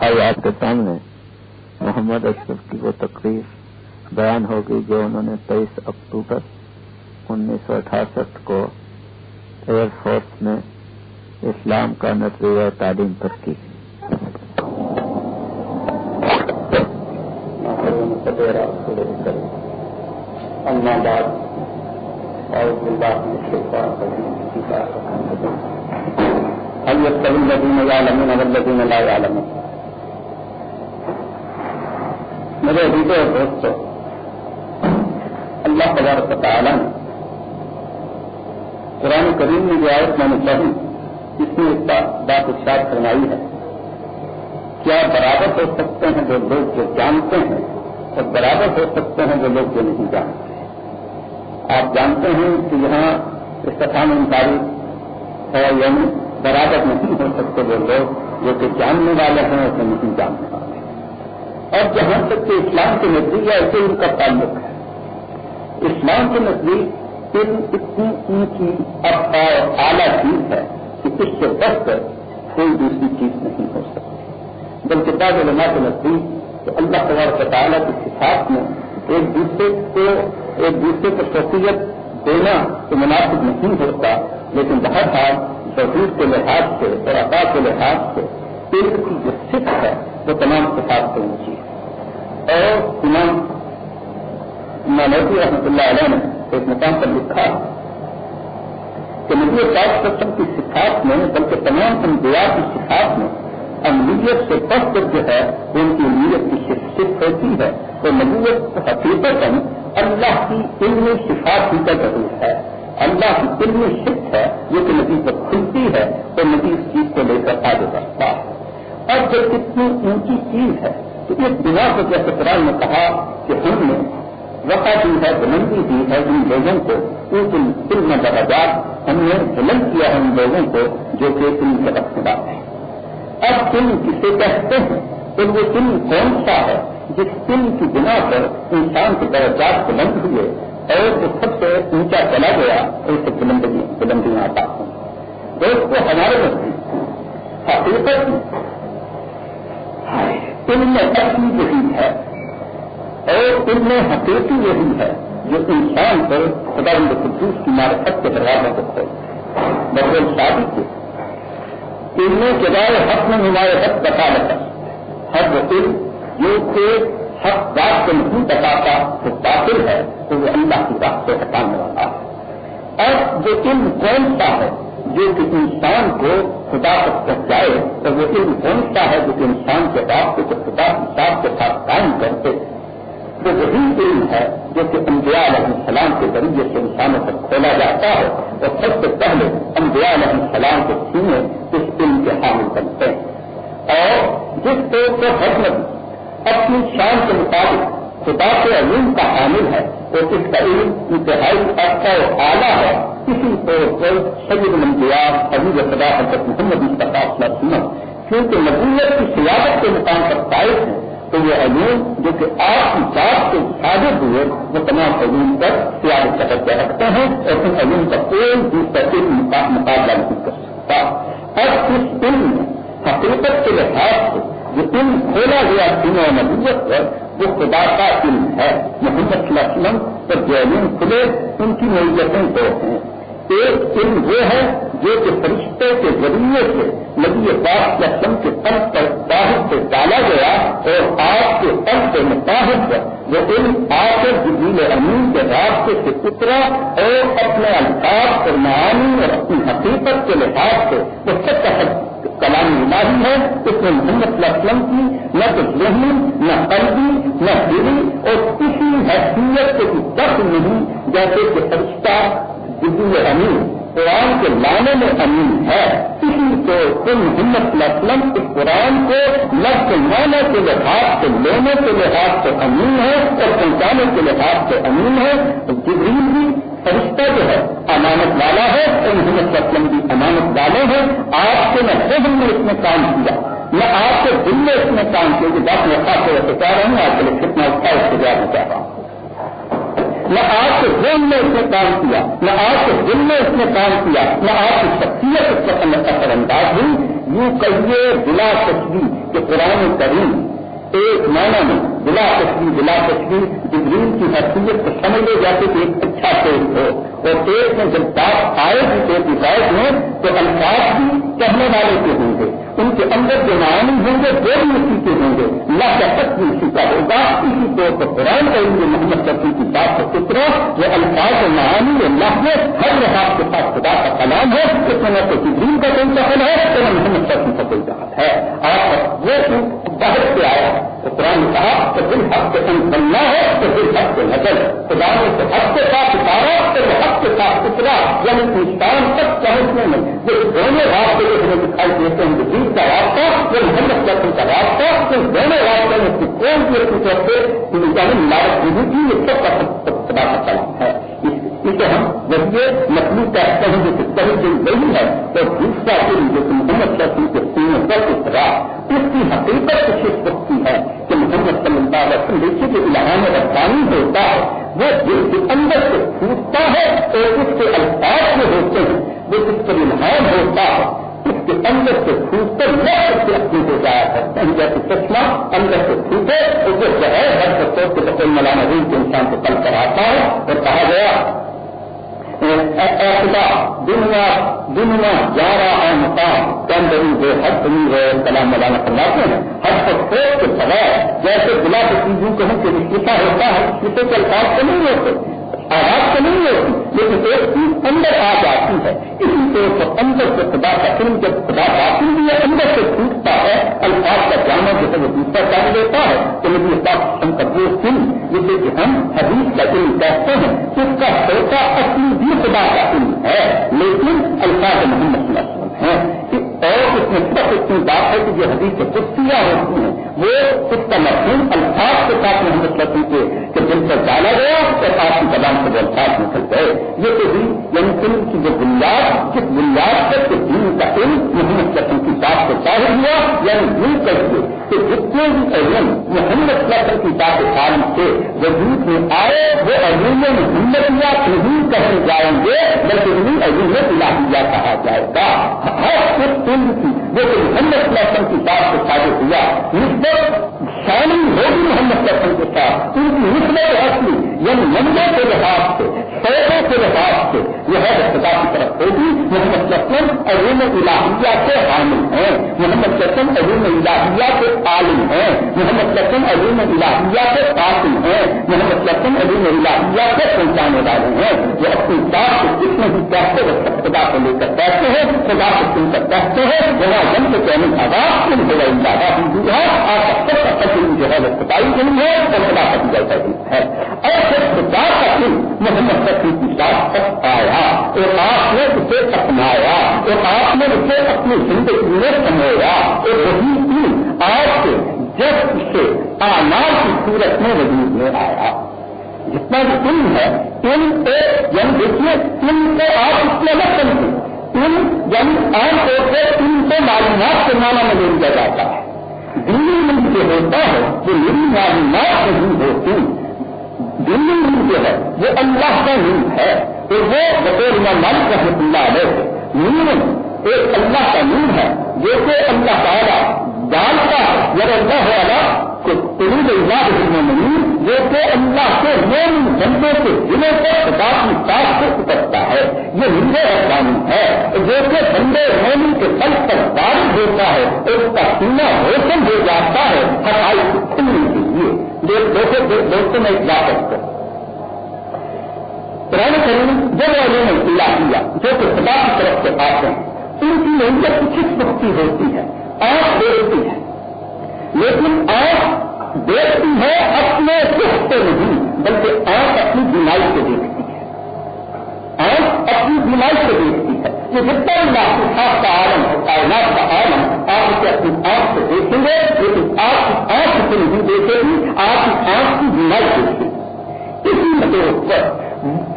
آج آپ کے سامنے محمد اشرف کی وہ تقریر بیان ہوگی جو انہوں نے تیئیس اکتوبر انیس سو اٹھاسٹھ کو ایئر فورس میں اسلام کا نظریہ تعلیم پر کی الذين لا يعلمون میرے عزیزوں اور دوستوں اللہ تبارک تعالیٰ نے قرآن کریم میں جو آیت میں نے چاہی اس میں اس بات اشار فرمائی ہے۔ کیا برابر ہو سکتے ہیں جو لوگ جو جانتے ہیں اور برابر ہو سکتے ہیں جو لوگ جو نہیں جانتے؟ آپ جانتے ہیں کہ یہاں استفان تاریخ ہے یعنی برابر نہیں ہو سکتے وہ لوگ جو کہ جاننے والے ہیں اسے نہیں جاننے والے۔ اور جہاں تک کہ اسلام کے نزدیک ایسے ان کا تعلق ہے۔ اسلام کے نزدیک علم اتنی اونچی اب اعلیٰ چیز ہے کہ اس سے بڑھ کر کوئی دوسری چیز نہیں ہو سکتی۔ بلکہ بعض علماء کے نزدیک تو اللہ تبارک تعالیٰ کے حساب میں ایک دوسرے کو، ایک دوسرے کو شخصیت دینا تو مناسب نہیں ہوتا، لیکن بہت حال توحید کے لحاظ سے اور عطا کے لحاظ سے علم کی جو صف ہے وہ تمام کتاب سے اونچی اور امام مانوی رحمۃ اللہ علیہ نے ایک مقام پر لکھا کہ نبی پاک سسٹم کی صفات میں، بلکہ تمام انبیاء کی صفات میں امریت سے بڑھ کر جو ہے وہ ان کی امریت کی صف ہوتی ہے، تو نبیت حقیقت اللہ کی علم صفات ہی کا ضرور ہے۔ اللہ کی علم شک ہے، جو کہ ندی پر کھلتی ہے، تو ندی اس چیز کو لے کر آگے بڑھتا ہے۔ اور جب اتنی اونچی چیز ہے تو اس بنا کو جیسے قرآن نے کہا کہ ہم نے وقع دی ہے، بلندی دی ہے ان لوگوں کو اس علم درجات ہم نے بلند کیا ہے ان لوگوں کو جو کہ علم کے رکھنے ہے اب علم کسے کہتے ہیں تو وہ علم کون سا ہے جس علم کی بنا پر انسان کے درجات بلند ہوئے اور جو سب سے اونچا چلا گیا اسے بلندی بلندیاں آتا ہوں دوستوں ہمارے نزدیک حقیقت ان میں اصلی یہی ہے اور ان میں حقیقی یہی ہے جو انسان پر خدا ان قدوس کی مارکت کے دروازوں کو کھول بغیر شادی کے ان میں جگائے حق میں نمایاں حق بتا لگا ہر وہ علم جو کہ حق بات کو نہیں بتاتا تو باطل ہے، تو وہ اللہ کی بات سے ہٹانے والا ہے۔ اور جو علم کون سا ہے جو کہ انسان کو خدا تک پہنچائے تو وہ علم کون ہے جو کہ انسان کے بات کو خدا کی کے ساتھ قائم کرتے وہ وہی علم ہے جو کہ انبیاء علیہ السلام کے ذریعے سے انسانوں تک کھولا جاتا ہے اور سب سے پہلے انبیاء علیہ السلام کے سینے اس علم کے حامل بنتے ہیں۔ اور جس کو حکم اپنی شان کے مطابق خدا کے علم کا حامل ہے اور اس کا علم انتہائی اچھا اور اعلیٰ ہے اسی طور پر سید منتیا ابھی خدا، حضرت محمد اس کا فاصلہ سنا کیونکہ نبوت کی سیاست کے مقام پر قائد ہے تو یہ علوم جو کہ آپ کی بات سے ثابت ہوئے، وہ تمام علوم پر سیاست کا درجہ رکھتے ہیں اور ان علوم کا کوئی دوسرا علم مقابلہ نہیں کر سکتا۔ اور اس علم حقیقت کے لحاظ سے جو علم کھولا گیا دنوں نبوت پر وہ خدا کا علم ہے، محمد صلی اللہ علیہ وسلم پر جو علم کھلے ان کی نوعیتیں دو ہیں۔ ایک علم وہ ہے جو کہ فرشتے کے ذریعے سے نبی پاک اسلم کے پل پر باہر سے ڈالا گیا اور آپ کے پل کے مطابق پر وہ علم آ کر جبیل امین کے راستے سے اترا اور اپنے الفاظ اور معانی اور اپنی حقیقت کے لحاظ سے وہ سب کا کلام ہے۔ اس میں محمد صلی اللہ علیہ وسلم کی نہ تو ذہنی نہ اور کسی حیثیت کے دخل نہیں جیسے کہ فرشتہ جدید امین، قرآن کے لانے میں امین ہے۔ اسی کو کل محمد صلی اس قرآن کو لفظ لانے کے لحاظ سے لینے کے لحاظ سے امین ہے اور پہنچانے کے لحاظ سے امین ہے۔ جبریل بھی فرشتہ جو ہے، امانت والا ہے اور محمد وسلم بھی امانت والے ہیں۔ آپ کے نہ ذہن میں اس نے کام کیا۔ نہ آپ کے دل میں اس نے کام کیا کہ بات میں خاص طور سے رہا ہوں، آپ کے لیے کتنا اچھا اس سے زیادہ چاہ رہا ہوں نہ آپ کے ذہن میں اس نے کام کیا نہ آپ کے دل میں اس نے کام کیا نہ آپ کی شخصیت اس کا اثر انداز ہوئی۔ یوں کہیے، بلا تصویر کہ قرآن کریم ایک معنی میں بلا تشریح بلا تشریح جبریل کی حیثیت کو سمجھ لے جاتے کہ ایک اچھا پیش ہو۔ اور پیٹ میں جب بات آئے گی پیٹ میں تو الفاظ بھی کہنے والے کے ہوں گے۔ ان کے اندر جو معانی ہوں گے، وہ بھی اسی کے ہوں گے۔ اللہ کا سب بھی اسی کا ہوگا۔ اسی طور پر قرآن کریں گے محمد شفیع کی بات کو اترو جو الفاظ و معانی اللہ میں ہر لحاظ کے ساتھ خدا کا کلام ہے۔ اس میں نہ تو جبریل کا کوئی دخل ہے تو محمد شفیع کا کوئی دخل ہے۔ آپ وہ باہر سے آیا تو قرآن کہا کہ دل حق کے بننا ہے، تو دل حق کے نظر خدا نے تو حق کے ساتھ اتارا، تو وہ حق کے ساتھ اترا۔ یعنی انسان تک پہنچنے میں جو دونوں راستے جو ہمیں دکھائی دیتے ہیں جدید کا راستہ جو محمد قسم کا راستہ تو دونوں راستے میں کون بھی اپنی طرف سے یعنی ملاوٹ نہیں کی یہ سب کا خدا کا کلام ہے۔ اسے ہم جب یہ نقلی کہتے ہیں جو صحیح دن گئی ہے تو دوسرا دن جو محمد شاخی کے تینوں پر اترا اس کی حقیقت کچھ اس وقت ہے کہ محمد صلی اللہ علیہ وسلم دیکھیے کہ الہام ربانی ہوتا ہے، وہ دل کے اندر سے پھوٹتا ہے اور اس کے الفاظ جو ہوتے ہیں، وہ اس پر الہام ہوتا ہے اس کے اندر سے پھوٹ کر وہ سے اپنی ہو جایا کرتے ہیں جیسے چشمہ اندر سے پھوٹے اور وہ جو ہے ہر بچوں کے بطور مولانا روم کے انسان کو کل کر آتا ہے اور کہا گیا خدا دنیا دنیا گیارہ اور مقام۔ کم بڑی بے حد بنی ہے کلام مولانا فرماتے ہیں۔ ہر سب کے بغیر جیسے بلا کی چیزوں کہیں کہ لکھا ہوتا ہے کسی کے الفاظ تو نہیں ہوتے۔ آواز تو نہیں ہوتی، لیکن ایک چیز اندر آ جاتی ہے۔ اسی طور پر اندر سے خدا کا علم جب خدا باقی بھی ہے، اندر سے ٹوٹتا ہے، الفاظ کا جانا جو ہے وہ دوسرا چاہ دیتا ہے، تو مجھے اس بات ہم کا وہ سن جسے کہ ہم حدیث کا علم کہتے ہیں، اس کا سوچا اصلی بھی خدا کا علم ہے، لیکن الفاظ محمد صلی اللہ علیہ وسلم ہے اور اس میں صرف اتنی بات ہے کہ جو حدیث سے کشتیاں ہوتی ہیں، وہ اس کا مفہوم الفاظ کے ساتھ محمد لطی کے کہ دل پر ڈالا گیا اور آپ کی زبان سے وہ الفاظ نکل گئے۔ یہ تو بھی یعنی علم کی جو بنیاد جس بنیاد پر کہ دین کا علم محمد لطی کی بات کو ظاہر ہوا یعنی دل کر کے کہ جتنے بھی علم محمد لطن کی بات عالم سے وجود میں آئے، وہ علوم محمدیہ نہیں کہیں جائیں گے، بلکہ انہیں علوم الہیہ کہا جائے گا۔ ہر ایک کی جو کہ محمد لسن کی بات سے ثابت ہوا۔ نسبت شامل ہوگی محمد لسن کے ساتھ۔ ان کی نسبت اصلی یعنی منگے کے لحاظ سے سیدوں کے لحاظ سے یہ ہے خدا کی طرف ہوگی محمد لسن علوم الہیہ کے حامل ہیں۔ محمد لسن علوم الہیہ کے عالم ہیں۔ محمد لسن علوم الہیہ کے قاسم ہیں۔ محمد لسن علوم الہیہ کے پہنچانے والے ہیں۔ جو اپنی بات کو کتنے بھی کہتے خدا کو لے کر بیٹھتے ہیں، خدا کو سن کر بیٹھتے ہیں۔ جہاں جن کے کہنے کا بات ان کو زیادہ ہندو ہے اور سب کا علم جو ہے وہ خدائی علم ہے اور خدا کا جیسا علم ہے۔ اور پھر خدا کا علم محمد سفی کی بات تک آیا۔ اور آپ نے اسے اپنایا۔ اور آپ نے اسے اپنی زندگی میں سمویا اور وہی علم آپ سے جب اسے آنار کی صورت میں وجود میں آیا۔ جتنا بھی علم ہے علم ایک یعنی دیکھیے علم کو آپ اس میں نہ سمجھیں ان یعنی عام طور پر ان کو معلومات کے معنی میں لے لیا جاتا۔ ہے دلی علم جو ہوتا ہے، جو میری معلومات نہیں ہوتی دلی علم جو ہے، وہ اللہ کا علم ہے۔ تو وہ بطور مالک رحمت اللہ علیہ۔ نیند ایک اللہ کا نیم ہے، جیسے اللہ تعالیٰ ڈالتا یا اللہ والا قریب اللہ نہیں جو کہ اللہ کے موم بندوں کے دلوں پر خدا کی بات کو اترتا ہے، یہ ہندو افغانی ہے۔ جو کہ بندے مومن کے پل پر بارش ہوتا ہے، اس کا سینا روشن ہو جاتا ہے ہر کو کھلنے کے لیے۔ دوستوں میں ایک بات پرانے کریم جب والوں نے پلا کیا، جو کہ خدا کی طرف سے آتے ہیں ان کی نوعیت کچھ مکتی ہوتی ہے؟ آپ دیکھتی ہے۔ لیکن آپ دیکھتی ہے اپنے سکھ سے نہیں، بلکہ آپ اپنی بیماری سے دیکھتی ہے۔ آپ اپنی بیماری سے دیکھتی ہے۔ یہ جتنا بھی محسوسات کا عالم ہے، کائنات کا عالم آپ اسے اپنی آنکھ سے دیکھیں گے، لیکن آپ کی آنکھ سے نہیں دیکھے گی آپ کی آنکھ کی بیماری دیکھیں گی اسی مطلب پر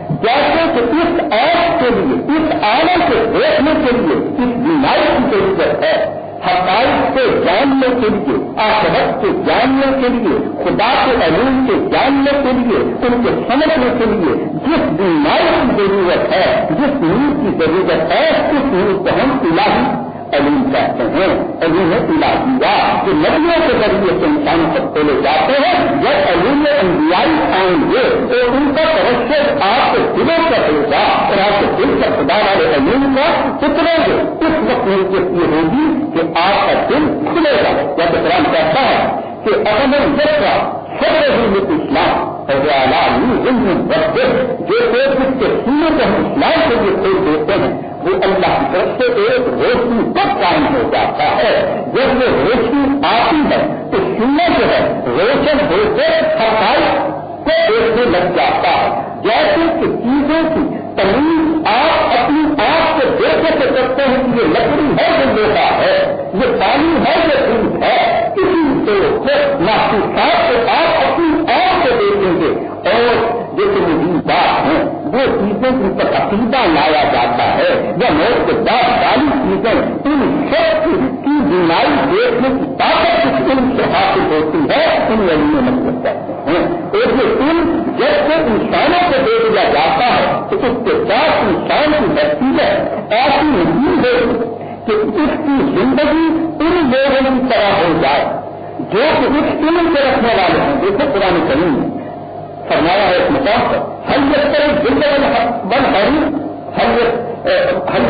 جیسے کہ اس آنکھ کے لیے، اس عالم سے دیکھنے کے لیے اس بیماری کی ضرورت ہے حقائق کو جاننے کے لیے، آخرت کو جاننے کے لیے، خدا کے علوم کے جاننے کے لیے، ان کو سمجھنے کے لیے، جس بیماری کی ضرورت ہے، جس نیوز کی ضرورت ہے، اس نیوز کو ہم الہی علوم کہتے ہیں۔ علوم الہیہ، جو ندیوں کے ذریعے سے انسانوں کو کھولے جاتے ہیں جب علوم انبیائی آئیں گے تو ان کا توجہ آپ کے دلوں کا ہوگا۔ کا خدا والے علوم کا اترے گے اس وقت ملکیت یہ ہوگی کہ آپ کا دل کھلے گا۔ یا تو قرآن کہتا ہے کہ اپنے جب کا سب رہی اسلام جو ایک کے سینے کو ہم اسلام کے لیے کھول دیتے ہیں، وہ اللہ کی طرف سے ایک روشنی کب قائم ہو جاتا ہے۔ جب وہ روشنی آتی ہے، تو سینے جو ہے، روشن ہو کے حقائق کو دیکھنے لگ جاتا ہے۔ جیسے کہ چیزوں کی تمیز آپ اپنی آپ کو دیکھے سے کرتے ہیں کہ یہ لکڑی ہے جو لیتا ہے، یہ پانی ہے جو دودھ ہے کسی سے محسوسات کو آپ اپنی آپ کو دیکھیں گے۔ اور جو کہ بات ہیں وہ چیزیں جن پر عقیدہ لایا جاتا ہے۔ یا موت کے بعد ساری چیزیں، ان سب کی بیماری دیکھنے کی طاقت اس علم سے حاصل ہوتی ہے ان علم یعنی میں مطلب کرتے ہیں ایک علم جب سے انسانوں کو دے دیا جاتا ہے تو اس کے ساتھ انسان کی نتیجہ ایسی نہیں ہے کہ اس کی زندگی ان لوگوں کی طرح ہو جائے، جو کہ اس علم کے رکھنے والے ہیں۔ دیکھو پرانی کریم فرمایا ہے ایک مقام پر، ہر طرح زندگی بن ہری ہر ہر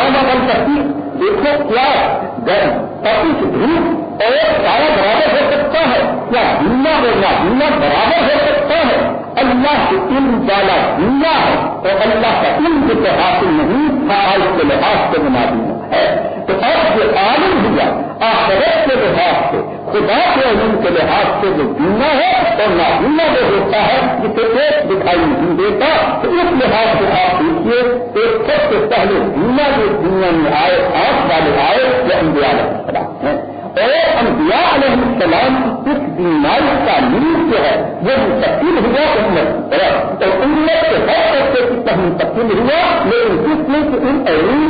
آنا بن سکتی دیکھو کیا گرم تپش دھوپ اور سارا برابر ہو سکتا ہے۔ کیا دنیا بولنا دنیا برابر ہو سکتا ہے؟ اللہ کے علم والا دنیا ہے اور اللہ کا علم جو حاصل نہیں تھا، آج کے لحاظ سے بنا دینا ہے۔ تو اب جو عالم ہوا، آخرت کے لحاظ سے خدا کے علم کے لحاظ سے جو جینا ہے اور نہ جو ہوتا ہے جسے ایک دکھائی نہیں دیتا۔ تو اس لحاظ سے آپ دیکھیے، ایک سب سے پہلے جینا جو دنیا میں آئے، آنکھ والے آئے، وہ انبیاء علیہ السلام ہیں۔ اور انبیاء علیہ السلام کی اس بیماری کا نیز جو ہے، وہ منتقل ہوا امت تو امت کے ہر طرح سے منتقل ہوا، لیکن جس نے ان علوم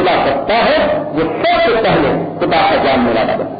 کھلا سکتا ہے وہ سب سے پہلے خدا کا جاننے والا بنتا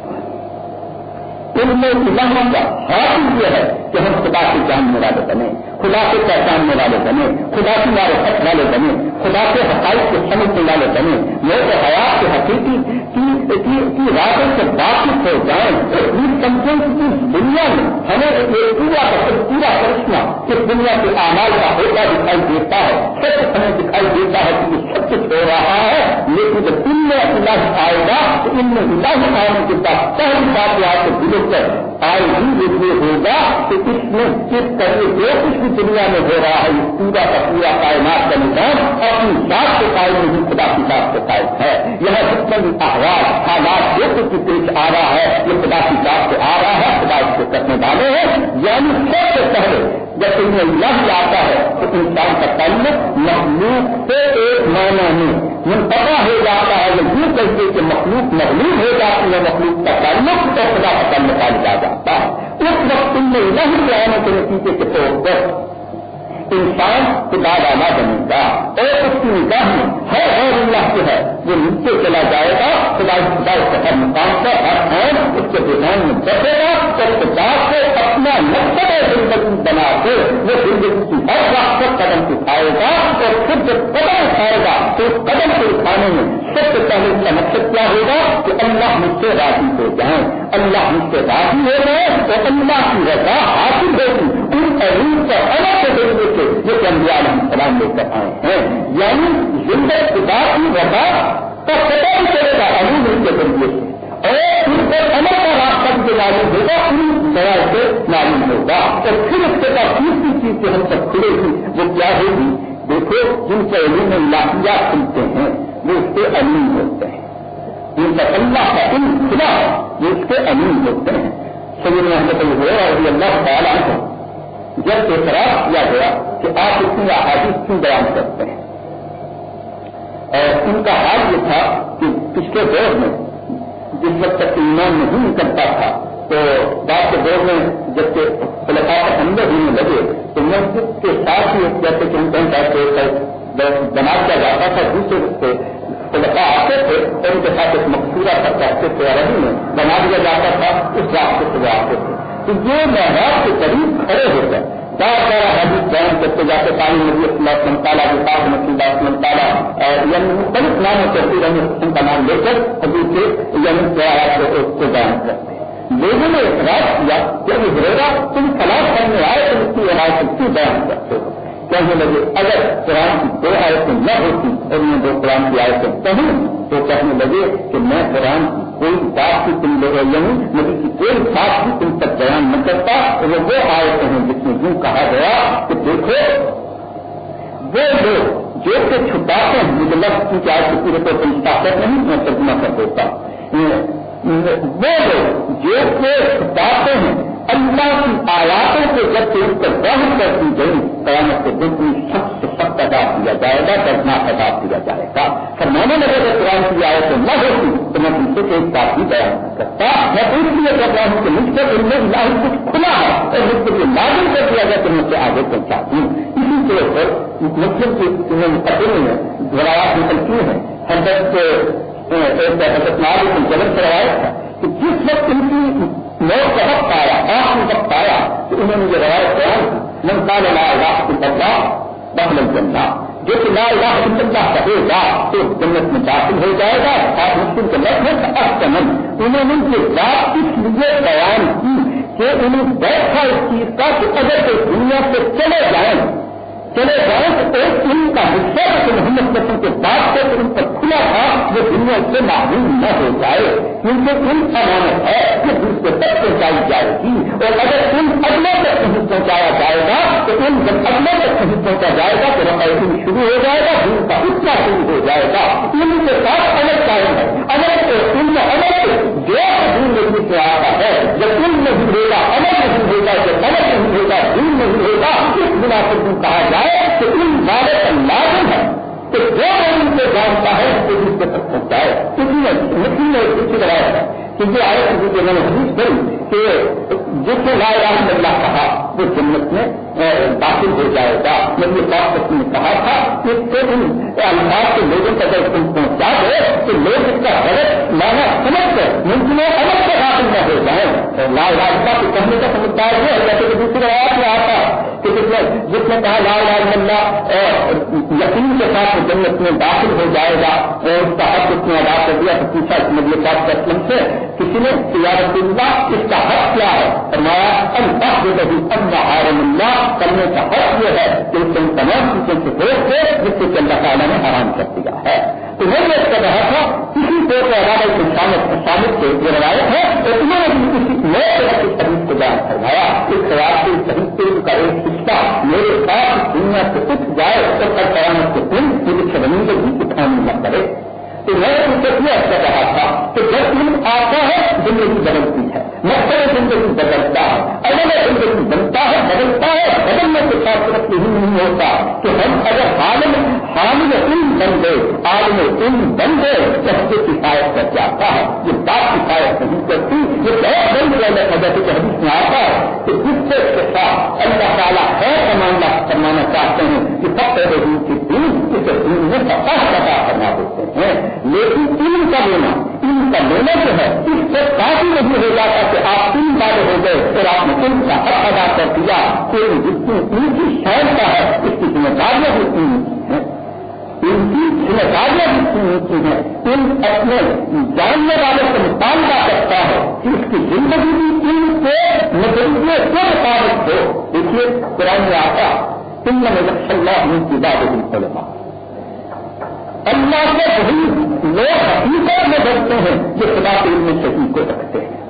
علم الہم کا حاصل یہ ہے کہ ہم خدا کی جاننے والے بنے، خدا سے پہچاننے والے بنے، خدا کی معرفت والے بنے، خدا کے حقائق کو سمجھنے والے بنے لوگ حیات کے حقیقی کی راتوں سے واقف ہو جائیں یہ سمجھیں کہ اس دنیا میں ہمیں ایک پورا پورا کرشمہ اس دنیا کے اعمال کا ہوتا دکھائی دیتا ہے، سچ ہمیں دکھائی دیتا ہے کہ یہ ہو رہا ہے، لیکن جب ان میں اللہ آئے گا تو ان میں اللہ آنے کے بعد پہلی بات آپ کو گزر کر آئے ہی یہ ہوگا کہ اس میں کس طرح جو کچھ بھی دنیا میں ہو رہا ہے، اس پورا کا پورا کائنات کا نظام اپنی ذات کے قائم نہیں، خدا کی ذات کے قائم ہے۔ یہ جتنا آواز حالات جو کچھ پیش آ رہا ہے، یہ خدا کی ذات سے آ رہا ہے، خدا اس کو کرنے والے ہیں۔ یعنی سب سے پہلے جب انہیں اللہ آتا ہے تو انسان کا تعلق مخلوق سے ایک معنی میں منتقا ہو جاتا ہے کہ یوں کہتے کہ مخلوق مغلوب ہو جاتی ہے، مخلوق کا تعلق تو خدا کا تعلق جا جاتا ہے۔ اس وقت تم میں نہیں آنے کے نتیجے کے طور پر انسان خدا والا بنے گا۔ اور اس کی نگاہ میں ہر ہر اللہ جو ہے۔ وہ نیچے چلا جائے گا، خدا خدا اس ہر مقام پر، ہر خان اس کے ڈیزائن میں بچے گا۔ اور خدا سے اپنا مقصد زندگی بنا کے وہ زندگی کی ہر وقت قدم اٹھائے گا اور خود جب قدم اٹھائے گا تو اس قدم کو اٹھانے میں سب سے پہلے اس کا مقصد کیا ہوگا؟ کہ اللہ مجھ سے راضی ہو جائیں۔ اللہ مجھ سے راضی ہو جائے تو اللہ کی رضا حاصل ہوگی۔ ان کا الگ انبیاء علیہ السلام لے کر آئے ہیں یعنی زندہ خدا کی رضا کا پتہ بھی چلے گا عروج ان کے ذریعے اور ان کو عمل کا راستہ جو معلوم ہوگا ان دیا سے معلوم ہوگا۔ اور پھر اس کے بعد تیسری چیز جو ہم سب کھلے گی وہ کیا ہوگی؟ دیکھو، جن کے علم لاٹیات سنتے ہیں، وہ اس کے امین ہوتے ہیں۔ جن کا اللہ کا علم کھلا وہ اس کے امین ہوتے ہیں۔ سبھی محمد اور اللہ تعالیٰ کو جب اعتراض کیا گیا کہ آپ اتنی احادیث کیوں بیان کرتے ہیں؟ اور ان کا حال یہ تھا کہ پچھلے دور میں جس وقت تک ایمان نہیں کرتا تھا، تو بات کے دور میں جبکہ خلفا اندر ہونے لگے، تو مسجد کے ساتھ ہی جیسے کہ ہم کہیں کہتے بنا دیا جاتا تھا، دوسرے سے خلفا آتے تھے اور ان کے ساتھ ایک مقصورہ تک راستے سے عربی میں، بنا دیا جاتا تھا، اس راستے سے وہ آتے تھے۔ تو یہ محراب کے قریب کھڑے ہو گئے بہت سارا حدیث بیان کرتے جاتے پانی نبی اللہ سنتالا وفاق مسیدہ سنتالا یعنی مختلف ناموں سے پھر ان کا نام لے کر حدیث کے یعنی کو بیان کرتے لوگوں نے اعتراض کیا کہ ہریرا تم خلاف کرنے آئے تو اس کی علاج کی بیان کرتے ہو۔ کہنے لگے۔ اگر قرآن کی دو آیتیں نہ ہوتی اور میں دو قرآن کی آیتیں کہوں تو کہنے لگے کہ میں قرآن کی کوئی بات بھی تم لے رہی ہوں نبی کی کوئی بات بھی تم تک بیان نہ کرتا اور وہ وہ آیتیں ہیں جس میں یوں کہا گیا کہ دیکھو، وہ لوگ جو کہ چھپاتے ہیں مطلب مجھے لفظ کی آج کی پورے طور پر طاقت نہیں میں ترجمہ کر دیتا وہ لوگ جو کہ چھپاتے ہیں، اللہ کی آیاتوں کو جب سے اس پر بہت کر دی گئی، قیامت کے دن میں سخت سے سخت ادا کیا جائے گا، دردناک ادا کیا جائے گا۔ سر میں نے لگے اگر قرآن کی آیتیں نہ ہوتی، تو میں ان سے ایک بات بھی بیان کرتا۔ میں اس لیے کر رہا ہوں کہ مجھ سے ان میں اللہ کچھ کھلا ہے اور مجھ کو یہ لاگو کر دیا گیا تو میں سے آگے پہنچاتی ہوں۔ اسی طور پر مسلم مطلب کی انہوں نے پتے میں روایات نکلتی ہیں حضرت ایک حضرت نال جلد سے روایت تھا کہ جس وقت ان کی موت کا وقت آیا آخری وقت آیا کہ انہوں نے یہ روایت کیا من قال لا الہ الا اللہ دخل الجنہ. جو کہ لا الہ الا اللہ کہے گا تو جنت میں داخل ہو جائے گا اور مسلم کے لفظ ہے انہوں نے یہ بات اس لیے بیان کی کہ انہیں بیٹھا اس چیز کا کہ اگر کوئی دنیا سے چلے جائیں چلے جائیں تو ایک ان کا حصہ کہ محمد قسم کے بعد سے ان پر کھلا تھا وہ دنیا سے معلوم نہ ہو جائے۔ کیونکہ ان امانت ہے کہ دوسرے تک پہنچائی جائے گی۔ اور اگر ان اگلے تک نہیں پہنچایا جائے گا، تو ان جب اگلے تک نہیں پہنچا جائے گا، تو رقم شروع ہو جائے گا، دن کا اتنا شروع ہو جائے گا۔ ان کے ساتھ الگ قائم ہے الگ ان کا الگ جو دن نہیں سے آتا ہے۔ جب ان نہیں ہوگا امر نہیں ہوگا جب امر نہیں ہوگا دن نہیں ہوگا اس بنا سے کہا جائے کہ ان بارے کا لازم ہے کہ جو ان سے جانتا ہے اس کو جس کے تک پہنچائے کسی نے کسی نے کسی لگایا ہے۔ کہ یہ آئے کسی کے میں نے حدیث کری کہ جس نے لا الہ اللہ کہا، وہ جنت میں داخل ہو جائے گا۔ نبی پاک نے کہا تھا کہ ان الفاظ کے لوگوں کا اگر تم پہنچا دے تو لوگ اس کا غلط مانا سمجھ کر ممکن الگ سے داخل نہ ہو جائے لا الہ الا کے کہنے کا سمجھدار ہے۔ جیسے کہ دوسری روایت میں آتا کہ جس نے جس نے کہا لا الہ الا اللہ یقین کے ساتھ جنت میں داخل ہو جائے گا۔ اور اس کا حق اس نے ادا کر دیا، تو پوچھا کہ نبی پاک سے کسی نے تجارت اللہ، اس کا حق کیا ہے؟ فرمایا اللہ جو کبھی اللہ اللہ. کرنے کا حق یہ ہے کہ اس تمام چیزوں سے روک دے جس سے اللہ تعالیٰ نے حرام کر دیا ہے۔ تو میں نے اس کا کہا تھا، کسی کو عدالت شامل سے یہ روایت ہے تو انہوں نے کسی نئے طرح کی شریف کو بیان کروایا اس خیال سے شہید کا ایک حصہ میرے ساتھ دنیا سے اٹھ جائے تو کر قیامت کے دن مجھے شرمندے بھی اٹھانی نہ کرے تو میں نے ان سے یہ ایسا کہا عالم علم بن سے کفایت کر جاتا ہے یہ بات کفایت نہیں کرتی یہ بہت بڑی غلط ہے جیسے کہ حدیث میں آتا ہے کہ جس سے کے ساتھ اللہ تعالیٰ ہے کمانا کروانا چاہتے ہیں کہ سب پہلے دن کی دن اسے دن میں پتا پتا کرنا دیتے ہیں، لیکن علم کا لینا علم کا لینا جو ہے، اس سے کافی نہیں ہو جاتا کہ آپ تین والے ہو گئے اور آپ نے علم کا حق ادا کر دیا، کوئی جتنی ان کی شہر کا ہے اس کی ذمہ داریاں بھی اتنی ہیں ان کی ذمہ داریاں بھی اتنی ہوتی ہیں ان اپنے جاننے والے سے مطالبہ کرتا ہے کہ اس کی زندگی بھی ان نظریے سے مطابق ہو۔ دیکھیے قرآن میں آتا ان میں اللہ ان کی بات علما اللہ سے وہی لوگ حقیقت میں ڈرتے ہیں جو خدا کے علم شہید کو رکھتے ہیں۔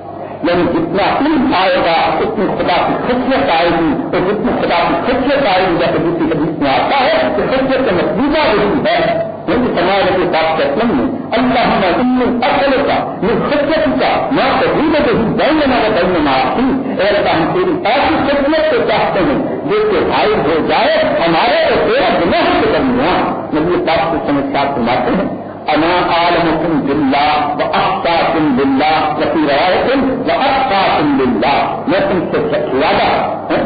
یعنی جتنا علم آئے گا، اتنی خدا کی خصیت آئے گی۔ اور جتنی خدا کی خصیت آئے گی، جیسے دوسری حدیث میں آتا ہے کہ خصیت کا نتیجہ وہی ہے۔ کیونکہ سماج کے بات کے اسلم اللہ نے علم اصل کا یہ خصیت کا نہ تو بھی نہیں بین نہ بین نہ آتی ایسا ہم پوری ایسی خصیت کو چاہتے ہیں جو کہ حائل ہو جائے، ہمارے اور تیرہ گناہ کے درمیان نبی پاک کو سمجھا سناتے ہیں انا عالم عالمکم باللہ و اخطاکم باللہ وفی روایتم و اخطاکم باللہ۔ میں تم سے زیادہ،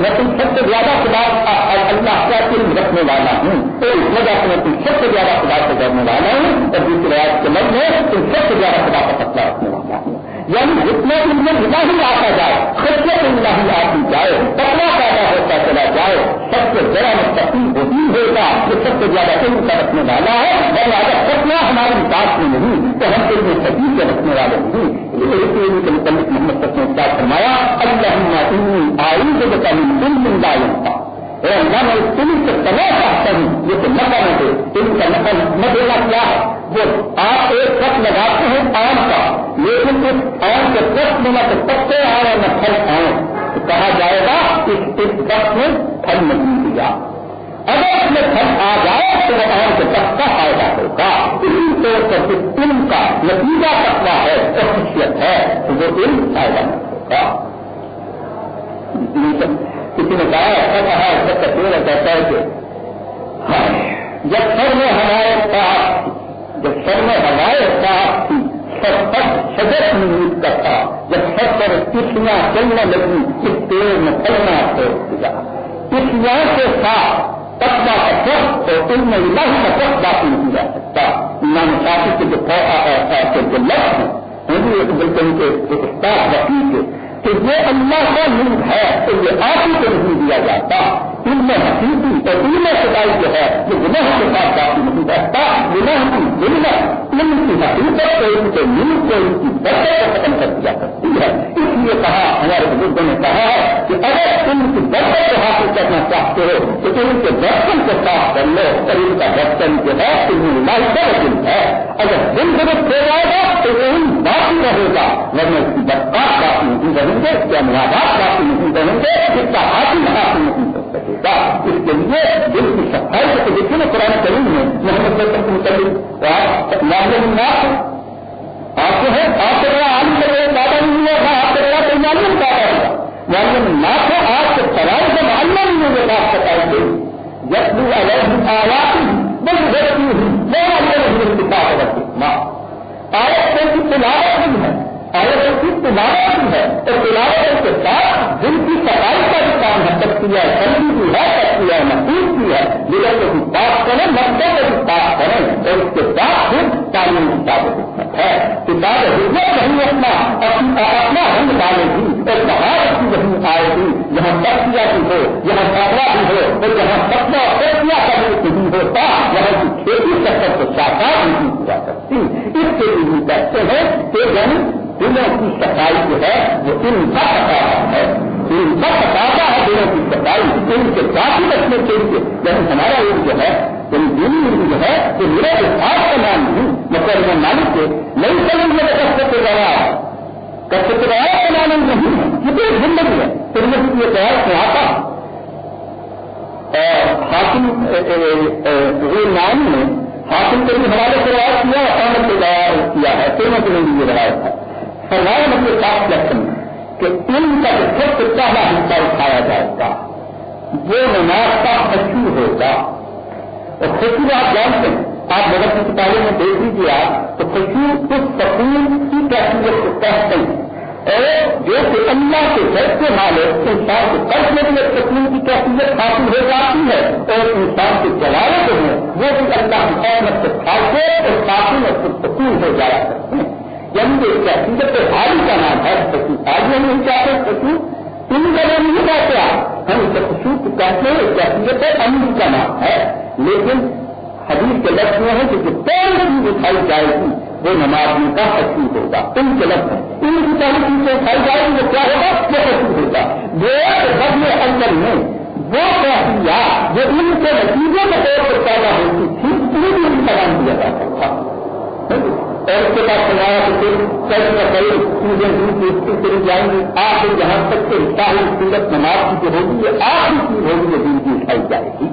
میں تم سب سے زیادہ خدا، اللہ کا علم رکھنے والا ہوں۔ تو اس وجہ سے میں تم سب سے زیادہ خدا سے ڈرنے والا ہوں، اور دوسری روایت کے لگ میں تم سب سے زیادہ خدا کا پتلا رکھنے والا ہوں یعنی جتنا دن میں بنا ہی آتا جائے، خدمت اللہ ہی آتی جائے پتلا پیدا ہوتا چلا جائے، سب سے بڑا مستقل وہی ہوگا جو سب سے زیادہ علم کا رکھنے والا ہے، اور اگر سپنا ہماری بات میں نہیں، تو ہم علم سبھی کے رکھنے والے نہیں۔ کے متعلق محمد سب نے کیا فرمایا اللہ آئی جو بتا دل مل تھا اور اللہ، میں اس دل سے سنا چاہتا ہوں؟ یہ تو نہ دے دل کا نقل نہ دینا کیا ہے؟ وہ آپ ایک وقت لگاتے ہیں آم کا، لیکن اس آم کے وقت میں نہ تو پتے آئے نہ پھل آئے۔ تو کہا جائے گا اس وقت میں پھل نہیں دیا۔ اگر اس میں پھل آ جائے تو وہ آم کے وقت کا فائدہ ہوگا۔ اسی طور پر جس علم کا نتیجہ پکوا ہے اور ہے، تو وہ علم فائدہ نہیں ہوگا۔ کسی نے کہا، ایسا کہا، ایسا کہتا ہے کہ ہاں، جب سر میں ہمارے پاس جب سر میں ہمارے پاس تھی سب تک سجت محیط کا تھا جب سب پر کشیاں چلنے لگی اس پیڑ میں چلنا چھوڑ دیا کشیاں کے ساتھ تبا کا سخت تو ان میں اللہ کا سخت باقی نہیں جا سکتا۔ امام شافی کے جو جو لفظ ہیں وہ بھی ایک بلکہ کے ایک اسٹاف وکیل کے، کہ یہ اللہ کا ملک ہے، تو یہ آپ کو نہیں دیا جاتا۔ ان میں حقیقی اور ان میں سدائی جو ہے یہ گناہ کے ساتھ باقی نہیں رہتا، گناہ کی ضرورت ان کی حقیقت کو، ان کے ملک کو، ان کی برکت کو ختم کر دیا کرتی ہے۔ اس لیے کہا، ہمارے بزرگوں نے کہا ہے کہ اگر تم کی برکت کو حاصل کرنا چاہتے ہو، تو ان کے برتن کو صاف کر لو اور ان کا برتن جو ہے تم لائی کا دن ہے۔ اگر دن درست ہو جائے گا، تو ان باقی رہے گا، ورنہ اس کی برکات باقی نہیں رہیں گے، اس کے انوادات باقی نہیں رہیں گے، اس کا حاصل حاصل نہیں کر سکے گا اس کے لیے دل کی صفائی کو دیکھیے نا قرآن کریم میں محمد کے متعلق، آپ کو ہے۔ آپ سے بڑا عالم کر رہے دادا نہیں ہوا تھا آپ سے بڑا کوئی معلوم دادا ہوگا معلوم نہ تھا آپ سے پڑھائی سے معلوم نہیں ہوگا بات بتائی گئی جب بھی اگر آیات بس رکھتی ہوں میں اللہ کتاب رکھتی ماں آیت سے تلاوت نہیں ہے۔ آیت کی تلاوت نہیں ہے۔ اور تلاوت کے ساتھ دل کی صفائی کا بھی کام ہے سکتی ہے سمجھی بھی ہے سکتی ہے محسوس بھی ہے دلوں کو بھی پاس کریں مطلب مردوں کو بھی پاس کریں، اور اس کے بعد پھر تعلیم کتاب حکمت ہے، کتاب حکمت نہیں اپنا اپنا رنگ ڈالے گی، اور باہر کی وہی آئے گی جہاں ترقیہ بھی ہو جہاں کپڑا بھی ہو، اور جہاں سپنا ترقیہ کرنے نہیں ہوتا وہاں کی کھیتی سفر کو ساکار نہیں کی جا سکتی اس کے لیے کہتے ہیں کہ ہم دلوں کی صفائی جو ہے، وہ ان کا پتاوا ہے۔ ان کا پتاوا ہے دلوں کی صفائی ان کے کافی رکھنے کے لیے۔ یعنی ہمارا ایک جو ہے یعنی دلی جو ہے کہ میرا اتحاد کا نام نہیں۔ مطلب میں مالک کے نئی سمجھ میں کشت کے رہا کشت کے رہا کا نام نہیں ہے یہ تو زندگی ہے۔ پھر میں یہ تیار سے آتا اور حاکم نام نے حاکم کے بھی حوالے سے رواج کیا؟ اور احمد کے تیار کیا ہے؟ تینوں کے لیے یہ روایت ہے۔ فرمایا مجھے صاف لکھن کہ ان کا جو سب سے پہلا حصہ اٹھایا جائے گا، وہ نماز کا خوشبو ہوگا۔ اور خوشبو آپ جانتے ہیں، آپ مدد کی کتابوں میں دیکھ لیجیے آپ، تو خوشبو اس سکون کی کیفیت کو کہتے ہیں۔ اور جو کہ اللہ کے گھر کے مالک، انسان کو قرض میں بھی ایک سکون کی کیفیت حاصل ہو جاتی ہے، اور انسان کے جواب جو ہیں وہ بھی اللہ کی قیمت سے کھاتے اور کافی اور سکون ہو جایا کرتے ہیں یعنی کہ کیفیت حالی کا نام ہے آج میں نہیں چاہتے خوشو تم کا نام نہیں چاہتے آپ ہم اسے خوشو کہتے ہیں کیفیت امن کا نام ہے۔ لیکن حدیث کے لفظ میں ہے کہ جو پہلی چیز اٹھائی جائے گی، وہ نماز کا حقیق ہوگا۔ ان کے لفظ ہے ان کی پہلی چیز سے اٹھائی جائے گی، وہ کیا ہوگا؟ وہ حقیق ہوگا۔ وہ حد اندر میں وہ پرکریا جو ان کے نتیجے کے طور پر پیدا ہوتی تھی انہیں بھی ان کا نام دیا جا سکتا۔ اور اس کے بعد سنایا کہ پھر کئی کا کئی چیزیں دن کی اس کے جائیں گی آپ جہاں تک کہ شاہی سورت نماز کی جو ہوگی یہ آخری چیز ہوگی جو دن کی اٹھائی جائے گی۔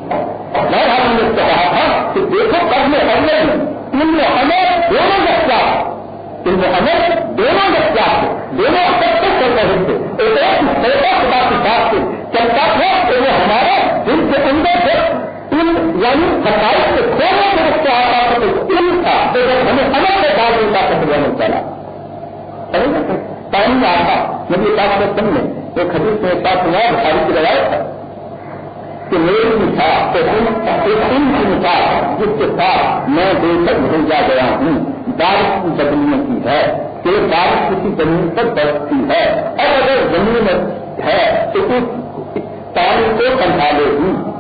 میں ہم نے کہا تھا کہ دیکھو کرنے اگلے میں ان میں ہمیں دونوں دستیا ان میں ہمیں دونوں دستیا تھے دونوں سب سے چل رہے تھے۔ ایک ایک چھوٹا خدا کے ساتھ سے چلتا تھا کہ وہ ہمارے دل کے اندر سے ان یعنی حقائق سے کھونے کے رستے آتا تھا تو تھا تو جب ہمیں ہمیں ڈال دیتا تھا تو چلا۔ پانی آتا نبی پاک کے سن میں، ایک حدیث میں ساتھ ہوا بخاری کی روایت ہے کہ میری مثال ایک ان کی مثال جس کے ساتھ میں بے تک بھیجا گیا ہوں۔ بارش کی بدلیوں کی ہے، کہ بارش کسی زمین پر برستی ہے۔ اور اگر زمین ہے، تو اس پانی کو سنبھالے گی۔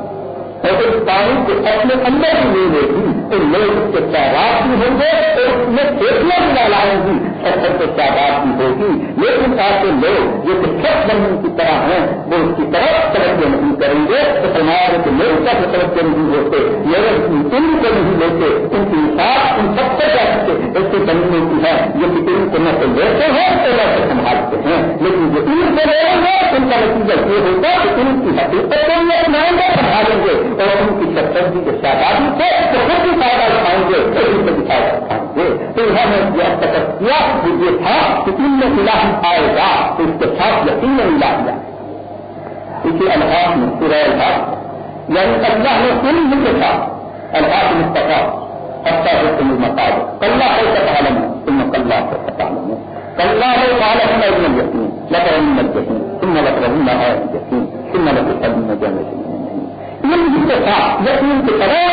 اور اس پانی کو اپنے اندر بھی لے لے گی، تو لوگ اس کے تعداد بھی ہوں گے اور اس میں کھیتیاں بھی ڈالائیں گی فصل کے تعداد بھی ہوگی۔ لیکن ایسے لوگ جو کہ سب کی طرح ہیں، وہ اس کی طرف توجہ نہیں کریں گے۔ تو سماج کے لوگ کا توجہ نہیں ہوتے یہ ان کو نہیں لیتے، ان کی ساتھ ان سب سے جاتے ایسے بننے کی ہے، جو کہ ان کو نہ تو لیتے ہیں، تو نہ تو سنبھالتے ہیں۔ لیکن جو ان کو لے رہے ہیں ان کا نتیجہ یہ ہوگا کہ ان کی حقیقت کو یہ اپنائیں گے، سنبھالیں گے۔ اور ان کی سرسبزی کے تعداد سے تو خود بھی فائدہ اٹھائیں گے تو ان کو بھی فائدہ اٹھائیں گے۔ تو انہوں نے یہ تک کیا کہ یہ تھا کہ ان میں الہ آئے گا، تو اس کے ساتھ یقین میں ملا دیا اسی الحاظ میں پورا الحاظ یعنی اللہ نے ان ہی کے ساتھ الحاظ مستقا اچھا ہے تم مقاب کلّا ہے کتالم تم کلّا ہے کتالم کلّا ہے پالم میں یقین۔ لکرم یقین تم لکرم ہے یقین تم لکرم جانے علم کے ساتھ یقین کی طرح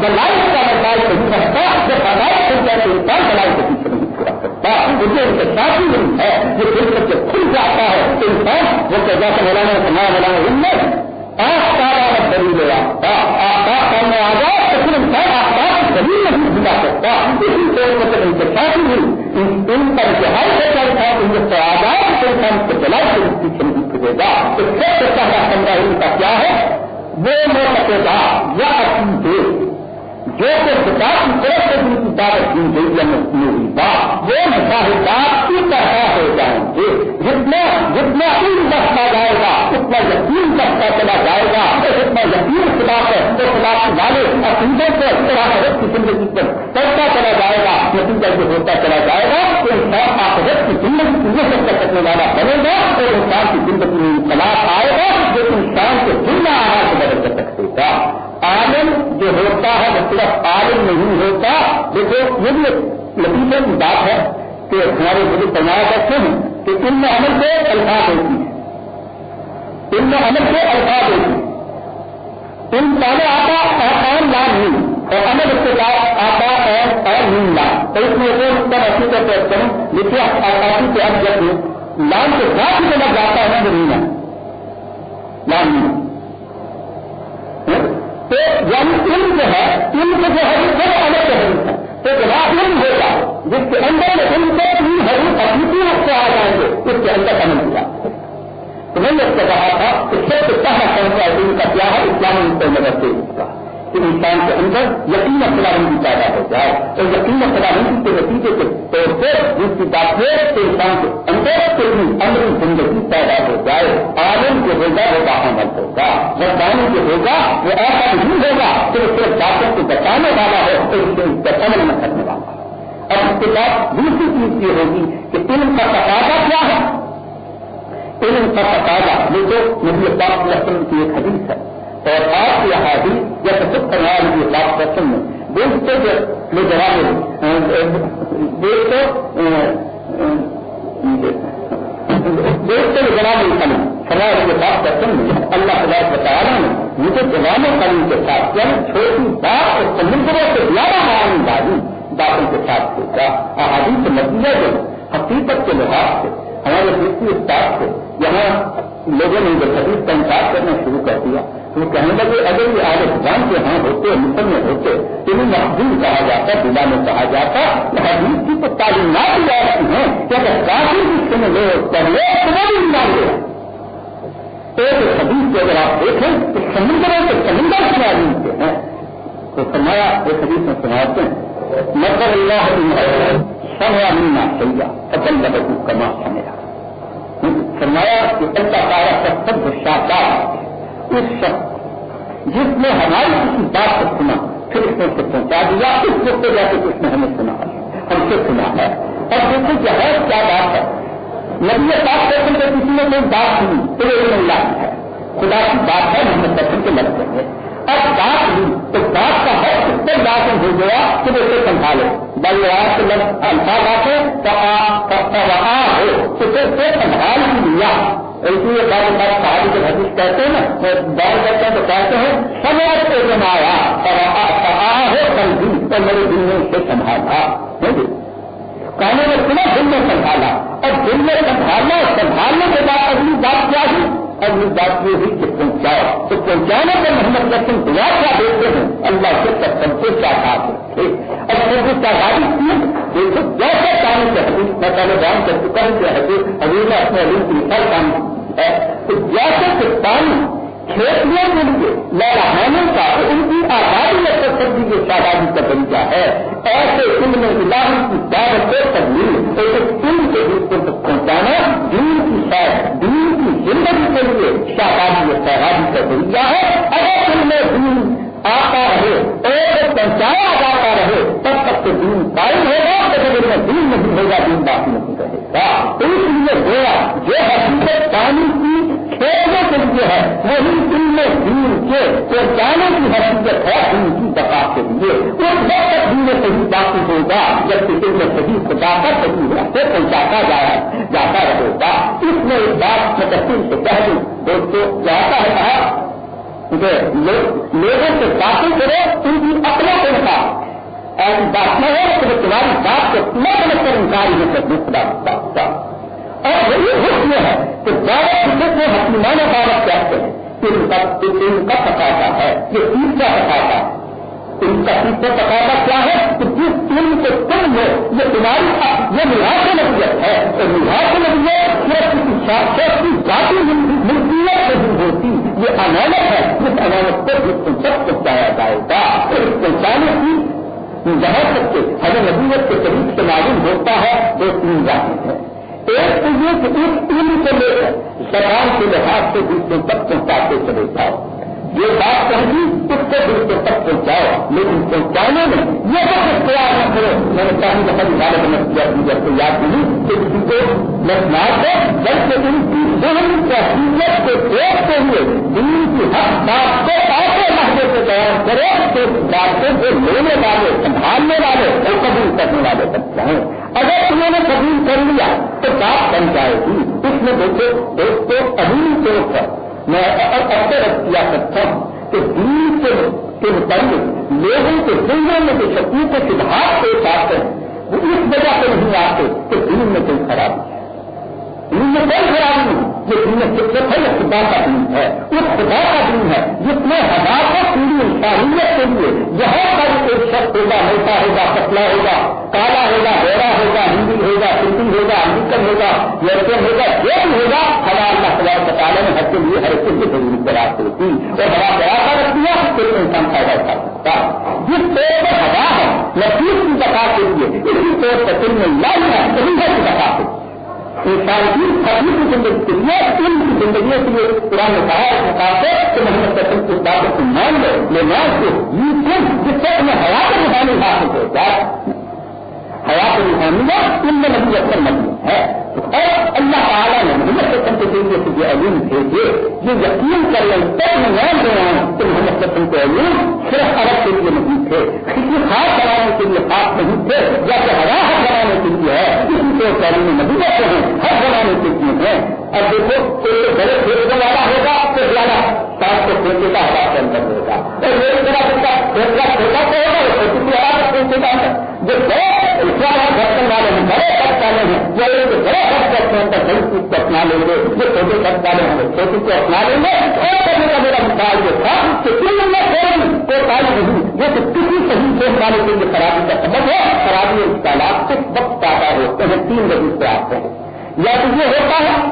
انسان بلائی کا مسائل نہیں رکھتا جب بلائی ہو جائے تو انسان بلائی کے پیچھے نہیں چھڑا سکتا مجھے ان کے ساتھ ہی نہیں ہے۔ جو دل کر کے کھل جاتا ہے، تو انسان وہ کہ جیسے مولانا سنا مولانا ان میں آپ کا دلیل لے آتا آپ کا سامنے آ جائے تو پھر انسان آپ کا دلیل نہیں بھلا سکتا۔ اسی طور پر ان کے ساتھ ہی ان کا اتحاد سے چلتا ہے ان سے آ جائے تو انسان کے بلائی کے پیچھے نہیں دے گا۔ تو سب سے پہلا پندرہ ان کا کیا ہے؟ وہ میں سکے گا یا اپنی دے جو کہ خدا کی طرف سے جن کی دعوت دی گئی یا میری بات۔ وہ مشاہدات کی طرح ہو جائیں گے۔ جتنا جتنا ان بڑھتا یقین بڑھتا چلا جائے گا جتنا یقین خدا ہے تو خدا کے والے عقیدے سے اس طرح حضرت کی زندگی پر چلتا چلا جائے گا، نتیجہ جو ہوتا چلا جائے گا تو انسان آخرت کی زندگی کو یہ سب کر سکنے والا بنے گا، اور انسان کی زندگی میں انقلاب آئے گا، جو انسان کے دنیا آہار کو بدل کر سکتے گا۔ عالم جو ہوتا ہے، وہ صرف عالم نہیں ہوتا، دیکھو، یہ بھی لطیفے کی بات ہے کہ ہمارے مجھے بنایا کرتے ہیں کہ ان میں عمل سے الفاظ ہوتی ہے ان میں عمل سے الفاظ ہوتی ہے ان پہلے آتا اور لام نہیں، اور عمل اس کے بعد آتا اور اور نیم لام تو اس میں وہ سب اچھی طرح کرتے ہیں جسے آسانی سے اب جب لام کے ساتھ ہی جب جاتا ہے وہ نہیں لام نہیں۔ تو یعنی علم جو ہے، ان علم جو ہے، وہ الگ حریف ہے تو جناب علم ہوگا جس کے اندر میں علم کو تین حریف حقیقی روپ سے آ جائیں گے، اس کے اندر عمل ہوا تو میں نے اس کو کہا تھا کہ سب سے پہلا فیصلہ علم کا کیا ہے؟ اسلامی مدد سے اس کا کہ انسان کے اندر یقین خدا پیدا ہو جائے تو یقین خدا کے نتیجے کے طور پہ جس کی بات ہے کہ انسان کے اندر سے بھی امر زندگی پیدا ہو جائے، عالم جو ہوگا وہ باہمت ہوگا ربانی جو ہوگا وہ ایسا نہیں ہوگا کہ وہ صرف باتوں کو بچانے والا ہے تو اس سے عمل نہ کرنے والا اور اس کے بعد دوسری چیز یہ ہوگی کہ علم کا تقاضا کیا ہے؟ علم کا تقاضا، یہ تو نبی پاک رسم کی ایک حدیث ہے۔ اور آپ کی احادی یا سب کرنا کی بات کرتے ہیں دیکھتے جو جواب دیکھتے دیکھتے جو جواب قلم سماج کے ساتھ کرتے ہیں اللہ خدا بتا رہا ہوں مجھے جواب قلم کے ساتھ یعنی چھوٹی بات اور سمندروں سے زیادہ معلوم بازی باتوں کے ساتھ ہوگا احادی سے نتیجہ جو حقیقت کے لحاظ سے ہمارے دوسری استاد سے یہاں لوگوں نے جب حدیث کا انکار کرنا شروع کر دیا، تو کہنے لگے، اگر یہ آج خان کے ہاں ہوتے مسلم ہوتے، تو انہیں محدود کہا جاتا دلا میں کہا جاتا حدیث کی تو تعلیمات جا رہی ہیں کہ اگر کافی جس میں لوگ پہلے تو وہ بھی لے ایک حدیث کو اگر آپ دیکھیں، تو سمندروں کے سمندر کی تعلیم کے ہیں۔ تو سمایا ایک حدیث میں سناتے ہیں مطلب اللہ سمیا ملنا چاہیے اصل بدل کما سمیا فرمایا کہ اللہ تعالیٰ کا سب شاہدار اس شخص جس نے ہماری کسی بات کو سنا، پھر اس نے اسے پہنچا دیا۔ اس وقت جا کے اس نے ہمیں سنا۔ ہم سے سنا ہے۔ اور دیکھو کہ ہے، کیا بات ہے؟ نبی پاک کرتے کہ کسی نے کوئی بات سنی؟ تو یہ اللہ ہے۔ خدا کی بات ہے، محمد سفر کے مطلب لگ گے اب بات لی تو بات کا ہے اس پر لازم ہو گیا کہ وہ اسے سنبھالے بل رات کے لفظ الفاظ آتے ہو تو پھر سے سنبھال لیا ایسی یہ بات بات صحابی کے حدیث کہتے ہیں نا بات کرتے ہیں تو کہتے ہیں سمے سے جمایا ہو کل تو میرے دل میں اسے سنبھالا جی۔ کہنے میں سنا دل میں سنبھالا اور دل میں سنبھالنا سنبھالنے کے بعد اگلی بات کیا ہوئی اب یہ بات یہ ہوئی کہ پہنچاؤ۔ تو پہنچانے پر محمد رسم دعا کیا دیتے ہیں؟ اللہ سے سب سب سے کیا بات ہے اب مجھے کیا کی دیکھو جیسے کام سے حدیث میں پہلے بیان کر چکا ہوں کہ حدیث حضور نے اپنے علم کی مثال کام کی ہے۔ تو جیسے کہ پانی کھیتوں کے لیے لہرانے کا ان کی آزادی میں تصدی کی شادابی کا طریقہ ہے۔ ایسے ان میں الہی کی دعوت سے تبدیل ایک دن کے دوسروں تک پہنچانا دین کی شاید دین زندگی کے لیے شادابی یا شہادی کا ذریعہ ہے۔ اگر ان میں دین آتا رہے اور پہنچایا جاتا رہے، تب تک تو دین قائم ہوگا تو ان میں دین نہیں ہوگا، دین باقی نہیں رہے گا۔ تو اس لیے گویا جو حقیقت پانی کی کھیلنے کے لیے ہے وہی دل میں دین کے پہنچانے کی حیثیت ہے دین کی دفاع کے لیے۔ اس وقت تک دین میں صحیح باقی ہوگا جبکہ دل میں صحیح خدا کر صحیح راستے پہنچاتا جایا جاتا رہے گا۔ اس میں ایک بات میں سے کہہ دوں دوستوں جاتا ہے کہا لوگوں سے باتیں کرو، ان کی اپنا پیسہ ایسی بات نہ ہو کہ تمہاری بات کو نہ سمجھ کر انکار نہیں کر خدا اور یہی حکم ہے کہ دعوت جس کو حکیمانہ دعوت کہتے ہیں ان کا ان کا پکاتا ہے، یہ تیسرا پکاتا ہے ان کا تیسرا پکاتا کیا ہے؟ کہ جس علم کو تم ہو، یہ تمہاری یہ نواز نبیت ہے۔ تو نواز نبیت صرف کسی شاخص کی ذاتی ملکیت نہیں ہوتی۔ یہ امانت ہے، جس امانت کو جس کو سب پہنچایا جائے گا۔ اور اس پہنچانے کی جہاں تک کے ہمیں نبیت کے طریق سے معلوم ہوتا ہے، وہ تین جاتی ہے ایک بزرگ اس علم کو لے کر زبان کے لحاظ سے دوسروں تک پہنچاتے چلے جاؤ۔ یہ بات کہی اس سے دوسروں تک پہنچاؤ، لیکن پہنچانے میں یہ سب اختیار نہ کرو۔ میں نے کافی دفعہ نکالے میں کیا جب کو یاد نہیں کہ کسی کو لکھنؤ کو بلکہ ان کی ذہن حیثیت کو دیکھتے ہوئے دین کی ہر بات کو ایسے لہجے سے بیان کرے تو باتوں کو لینے والے، سنبھالنے والے اور قبول کرنے والے تک جائیں اگر انہوں نے قبول کر لیا، تو بات بن جائے گی۔ اس میں دیکھو، دوستوں، ابھی طور پر میں اکثر کیا کرتا ہوں کہ دین کے متعلق لوگوں کے دنیا میں جو شکتی کے سدھار پیش آتے ہیں، وہ اس وجہ سے نہیں آتے کہ دین میں کوئی خرابی ہے۔ دین میں کوئی خرابی نہیں، یہ دین فطرت ہے یہ خدا کا دین ہے۔ وہ خدا کا دین ہے جس میں ہزاروں پوری انسانیت کے لیے یہاں پر ایک شخص ہوگا موٹا ہوگا، پتلا ہوگا، کالا ہوگا گہرا ہوگا، ہندی ہوگا، سندھی ہوگا، امریکن ہوگا، یورپین ہوگا، جو بھی ہوگا ہزار کا خبر پتالے میں ہر کے لیے ہر ایک کی ضروری تلاش ہوتی اور ہوا پیاسا رکھتی ہے تو انسان فائدہ اٹھا سکتا جس طور پر ہوا ہے، نفیس کی بتا کے لیے، اسی طور پر دل میں لائی ہے کبھی کی بتا کے انسان کی خطی کی زندگی کے لیے ان کی زندگیوں کے لیے قرآن نے کہا اس حساب سے کہ محمد سسم کی باتوں کو مان لو میں مان کو یہ کن جس سے انہیں حیات روحانی حاصل ہو جائے حیات روحانیہ ان میں نبی اکثر مضمون مطلب ہے۔ اور اللہ تعالیٰ نے محمد سسم کے ذریعے سے جو علم بھیجے۔ یہ یقین کر لیں تب میں مان رہا ہوں کہ محمد سسم کے علم صرف عرب کے لیے نہیں تھے، کسی خاص بنانے کے لیے خاص نہیں تھے، یا کہ ہراہت بنانے کے لیے ہے اسی کو تعلیم نبی کرتے ہیں، ہر بنانے کے لیے ہے اب دیکھو، کوئی بڑے پھیلنے والا ہوگا تو زیادہ سات کو پھینکے کا ہوا کے اندر ہوگا۔ اور میرے طرح کا پھینکا چھوٹا تو ہوگا، وہ کسی ہوا کا پھینکے کا جو بڑے والے ہیں یا جو بڑے خرچ کرتے ہیں تو بڑی کو اپنا لیں گے، جو چھوٹے خرچ والے ہیں وہ چھوٹی کو اپنا لیں گے۔ اور کرنے کا میرا مثال یہ تھا کہ کل میں کوئی کوئی کام نہیں جو کہ کسی صحیح سوچ والے کے لیے خرابی کا سبب ہے۔ خرابی اس تعلق سے وقت پیدا ہوتے ہیں؟ تین بجے سے آتے ہیں۔ یا تو یہ ہوتا ہے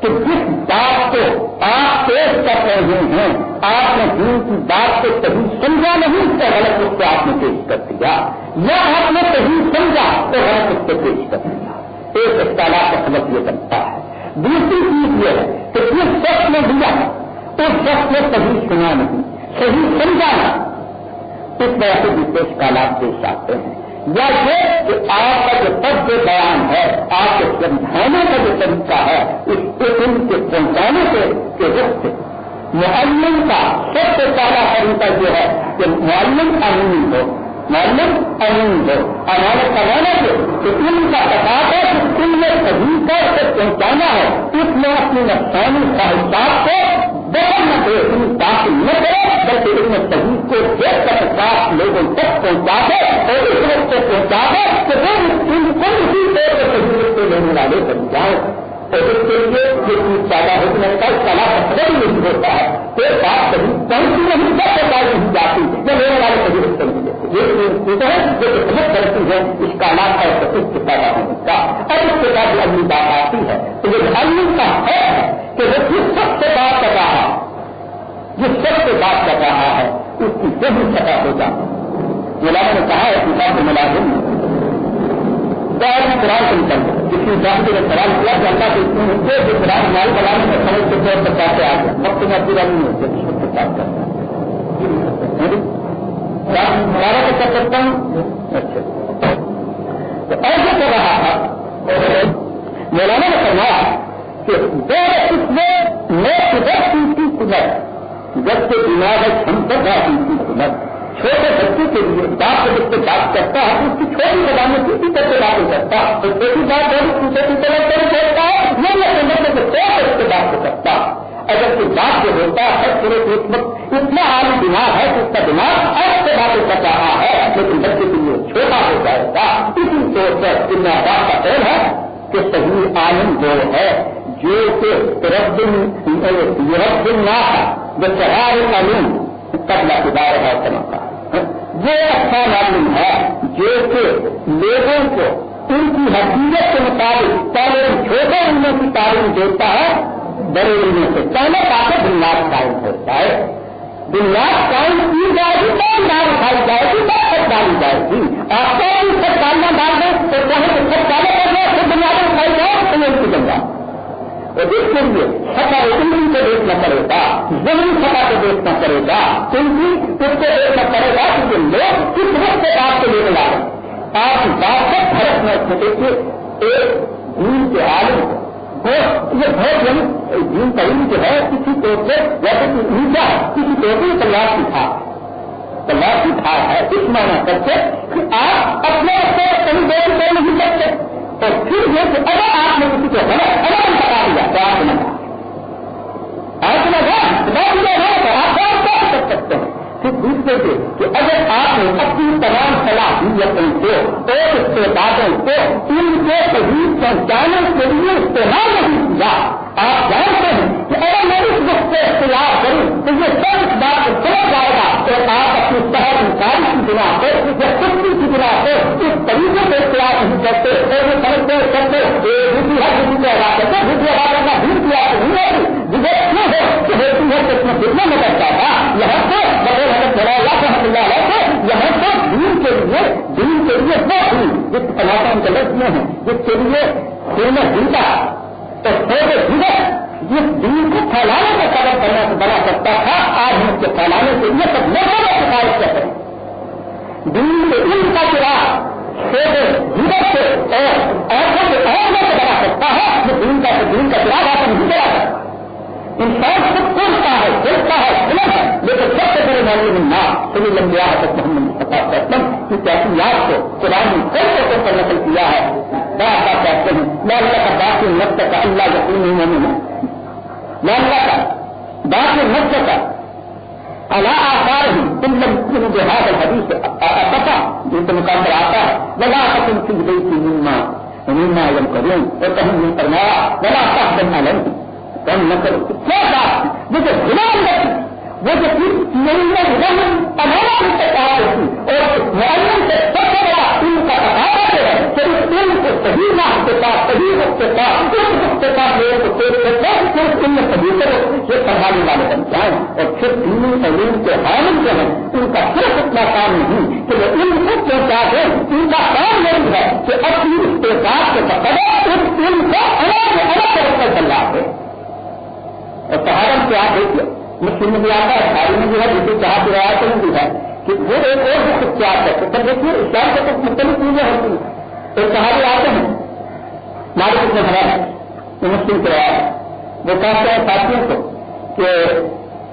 کہ جس بات کو آپ پیش کر رہے ہیں، آپ نے دین کی بات کو کبھی سمجھا نہیں، تو غلط اس کو آپ نے پیش کر دیا۔ یا آپ نے کبھی سمجھا تو غلط اس کو پیش کر دیا ایک تعلق کا سبق یہ بنتا ہے۔ دوسری چیز یہ ہے کہ جس شخص نے دیا، اس شخص نے صحیح سنا نہیں، صحیح سمجھانا اس طرح سے وشیش کالات پیش آتے ہیں۔ یا یہ کہ آپ کا جو سب جو بیان ہے، آپ کے سمجھانے کا جو طریقہ ہے، اس علم کے پہنچانے کے رخ سے معلم کا سب سے پہلا طریقہ یہ ہے کہ معلم امین ہو معلم امین ہو ہمارے کمانے سے کہ ان کا بتا ہے کہ ان میں سبھی کا اسے پہنچانا ہے۔ اس میں اپنی نقصانی خواہشات کو بہت نہ دے ان داخل نہ کرے، بلکہ ان میں سبھی کو دیکھ کر ساتھ لوگوں تک پہنچا دے اور اس وقت پہنچا دے کہ وہ ان کو اسی طور پر سبھی کو لینے والے بن جائیں تو اس کے لیے یہ چیز پیدا ہونے کا کلا کا نہیں ہوتا ہے۔ تو بات کبھی پہنچی نہیں سب سے نہیں جاتی یا میرے والے کبھی رشتے نہیں یہ ہے جو کہ کرتی ہے۔ اس کا نام ہے تو اس سے پیدا ہونے کا۔ اور اس کے بعد اگلی بات آتی ہے تو یہ علم کا ہے کہ وہ جس سب سے بات کر رہا جس سب سے بات کر رہا ہے، اس کی صحیح سطح ہو جاتی مولانا نے کہا ہے کہ ملازم قرآن سے نکل جس کی جان کے سوال کیا جاتا ہے کہ جو قرآن مال کلام میں سمجھ کے طور پر باتیں آ گئے وقت میں پورا نہیں ہوتے اس کو بات کرتا سارا کو کر سکتا ہوں؟ اچھا۔ تو ایسے کر رہا تھا؟ مولانا نے فرمایا کہ دو اس میں میں کدھر کی کدھر جب سے دماغ ہم تک آتی تھی کدھر چھوٹے بچے کے لیے باپ سے جب سے بات کرتا ہے تو اس کی چھوٹی زبان میں کسی طرح سے بات نہیں کرتا تو چھوٹی بات ہے دوسرے کی طرح سے سوچتا ہے یہ میں سمجھنے سے سو اس سے بات کر سکتا اگر کوئی بات جو ہوتا ہے پورے اس وقت اتنا عام دماغ ہے کہ اس کا دماغ ایسے سے باتیں کر رہا ہے لیکن بچے کے لیے چھوٹا ہو جائے گا اسی طور پر دنیا بات کا پہل ہے کہ صحیح عالم جو ہے جو کہ رب دن رب دن نہ جو چہار علوم قبل ادارے ہے سمجھتا وہ اچھا معلوم ہے جو کہ لوگوں کو ان کی حقیقت کے مطابق پہلے چھوٹے علموں کی تعلیم دیتا ہے، بڑے علموں سے پہلے کافی بنیاد قائم ہوتا ہے بنیاد قائم کی جائے گی، تو بنیاد اٹھائی جائے گی، تو سب ڈالی جائے گی۔ آپ کو سب ڈالنا ڈال دیں، تو چاہے سب ڈالے کر دیں بنیاد اٹھائی جائے، تو یہ بن جائے اس کے لیے سطح علم کو دیکھنا پڑے گا، زمین سطح کو دیکھنا پڑے گا، کیونکہ اس کو دیکھنا پڑے گا کیونکہ لوگ کس وقت سے آپ کو لینے والے آپ بات سے فرق میں دیکھیے ایک دین کے عالم یہ بہت یعنی دین تعلیم جو ہے، کسی طور سے جیسے کہ اونچا، کسی طور سے تلاش کی تھا۔ تلاش کی تھا ہے، اس معنی کرتے کہ آپ اپنے کہیں دیر کر نہیں سکتے۔ تو پھر یہ کہ اگر آپ نے کسی کو غلط اگر بتا دیا، تو آپ نے آپ نے تو آپ کر سکتے ہیں؟ پھر دوسرے سے کہ اگر آپ نے اپنی تمام صلاحیتوں کو اور استعدادوں کو، ان کے صحیح پہنچانے کے لیے استعمال نہیں کیا، آپ جانتے ہیں کہ اگر میں اس وقت سے اختلاف کروں تو یہ سب اس بات کو چلا جائے گا تو آپ اپنی شہر انسان کی بنا پہ یا کشتی کی بنا پہ اس طریقے سے اختلاف نہیں کرتے اور وہ سمجھتے کرتے دوسری ہر کسی کو ادا کرتے دوسری ادا کرنا بھی کیا تو نہیں ہوگی مجھے کیوں ہے کہ ہوتی ہے کہ اس میں کتنا مدد چاہتا یہاں سے بغیر حضرت چلا رحمۃ اللہ علیہ سے یہاں سے دین کے لیے، دین کے لیے وہ دین جس تماشا کے لفظ میں ہے جس کے لیے خون جیتا تو چھوٹے جھوٹے جس دین کو پھیلانے کا قدر کرنا بنا سکتا تھا، آج ہم کے پھیلانے کے لیے سب لوگوں میں سفارش کرتے ہیں دین کے علم کا چراغ چھوٹے سے اور ایسے کے اور میں بنا سکتا ہے، جو دین کا دین کا چراغ آپ نہیں چلا سکتا انسان خود پوچھتا ہے دیکھتا ہے سلم ہے، لیکن سب سے بڑے معلوم نہ سبھی لمبیا ہے محمد مصطفیٰ اسلم کی کیسی یاد کو قرآن نے کئی طور پر نقل کیا ہے۔ بار بار کہتے ہیں۔ میں اللہ کا باقی نقط کا اللہ یقین نہیں ہونے میں اللہ کا باقی نقط کا اللہ آسار ہی تم لوگ جو ہے حدیث پتا جن کے مقام پر آتا ہے۔ ولا تم سنگھ گئی تھی نیما نیما علم کروں اور کہیں نہیں فرمایا، ولا تحسن علم کم نہ کرو۔ کیا بات وہ جو غلام رہتی وہ جو چیز نہیں میں تمام سے کہا ہوتی اور معلوم سے سب سے بڑا ان کا تقاضا جو ہے۔ کہ اس علم کو صحیح نام کے ساتھ صحیح وقت کے ساتھ اس وقت کے ساتھ لوگوں کو پیش کرتے ہیں پھر ان میں سبھی کرو۔ یہ سنبھالنے والے بن جائیں۔ اور پھر دینی علوم کے حامل جو ہیں، ان کا صرف اتنا کام نہیں کہ وہ علم کو پہنچا دیں۔ ان کا کام نہیں ہے کہ اپنی استعمال کے بقدر اور سہارن سے آپ دیکھ دیکھیے، مسلم میں بھی آتا ہے ساری میں بھی ہے جسے چاہ کے آیا تو بھی ہے کہ وہ ایک اور بھی کچھ چار کرتے پر دیکھیے، اسلام کے کچھ مختلف چیزیں ہوتی ہیں۔ ایک صحابی آتے ہیں، مالک میں ہمارا وہ مسلم کے آیا وہ کہتے ہیں ساتھیوں کو کہ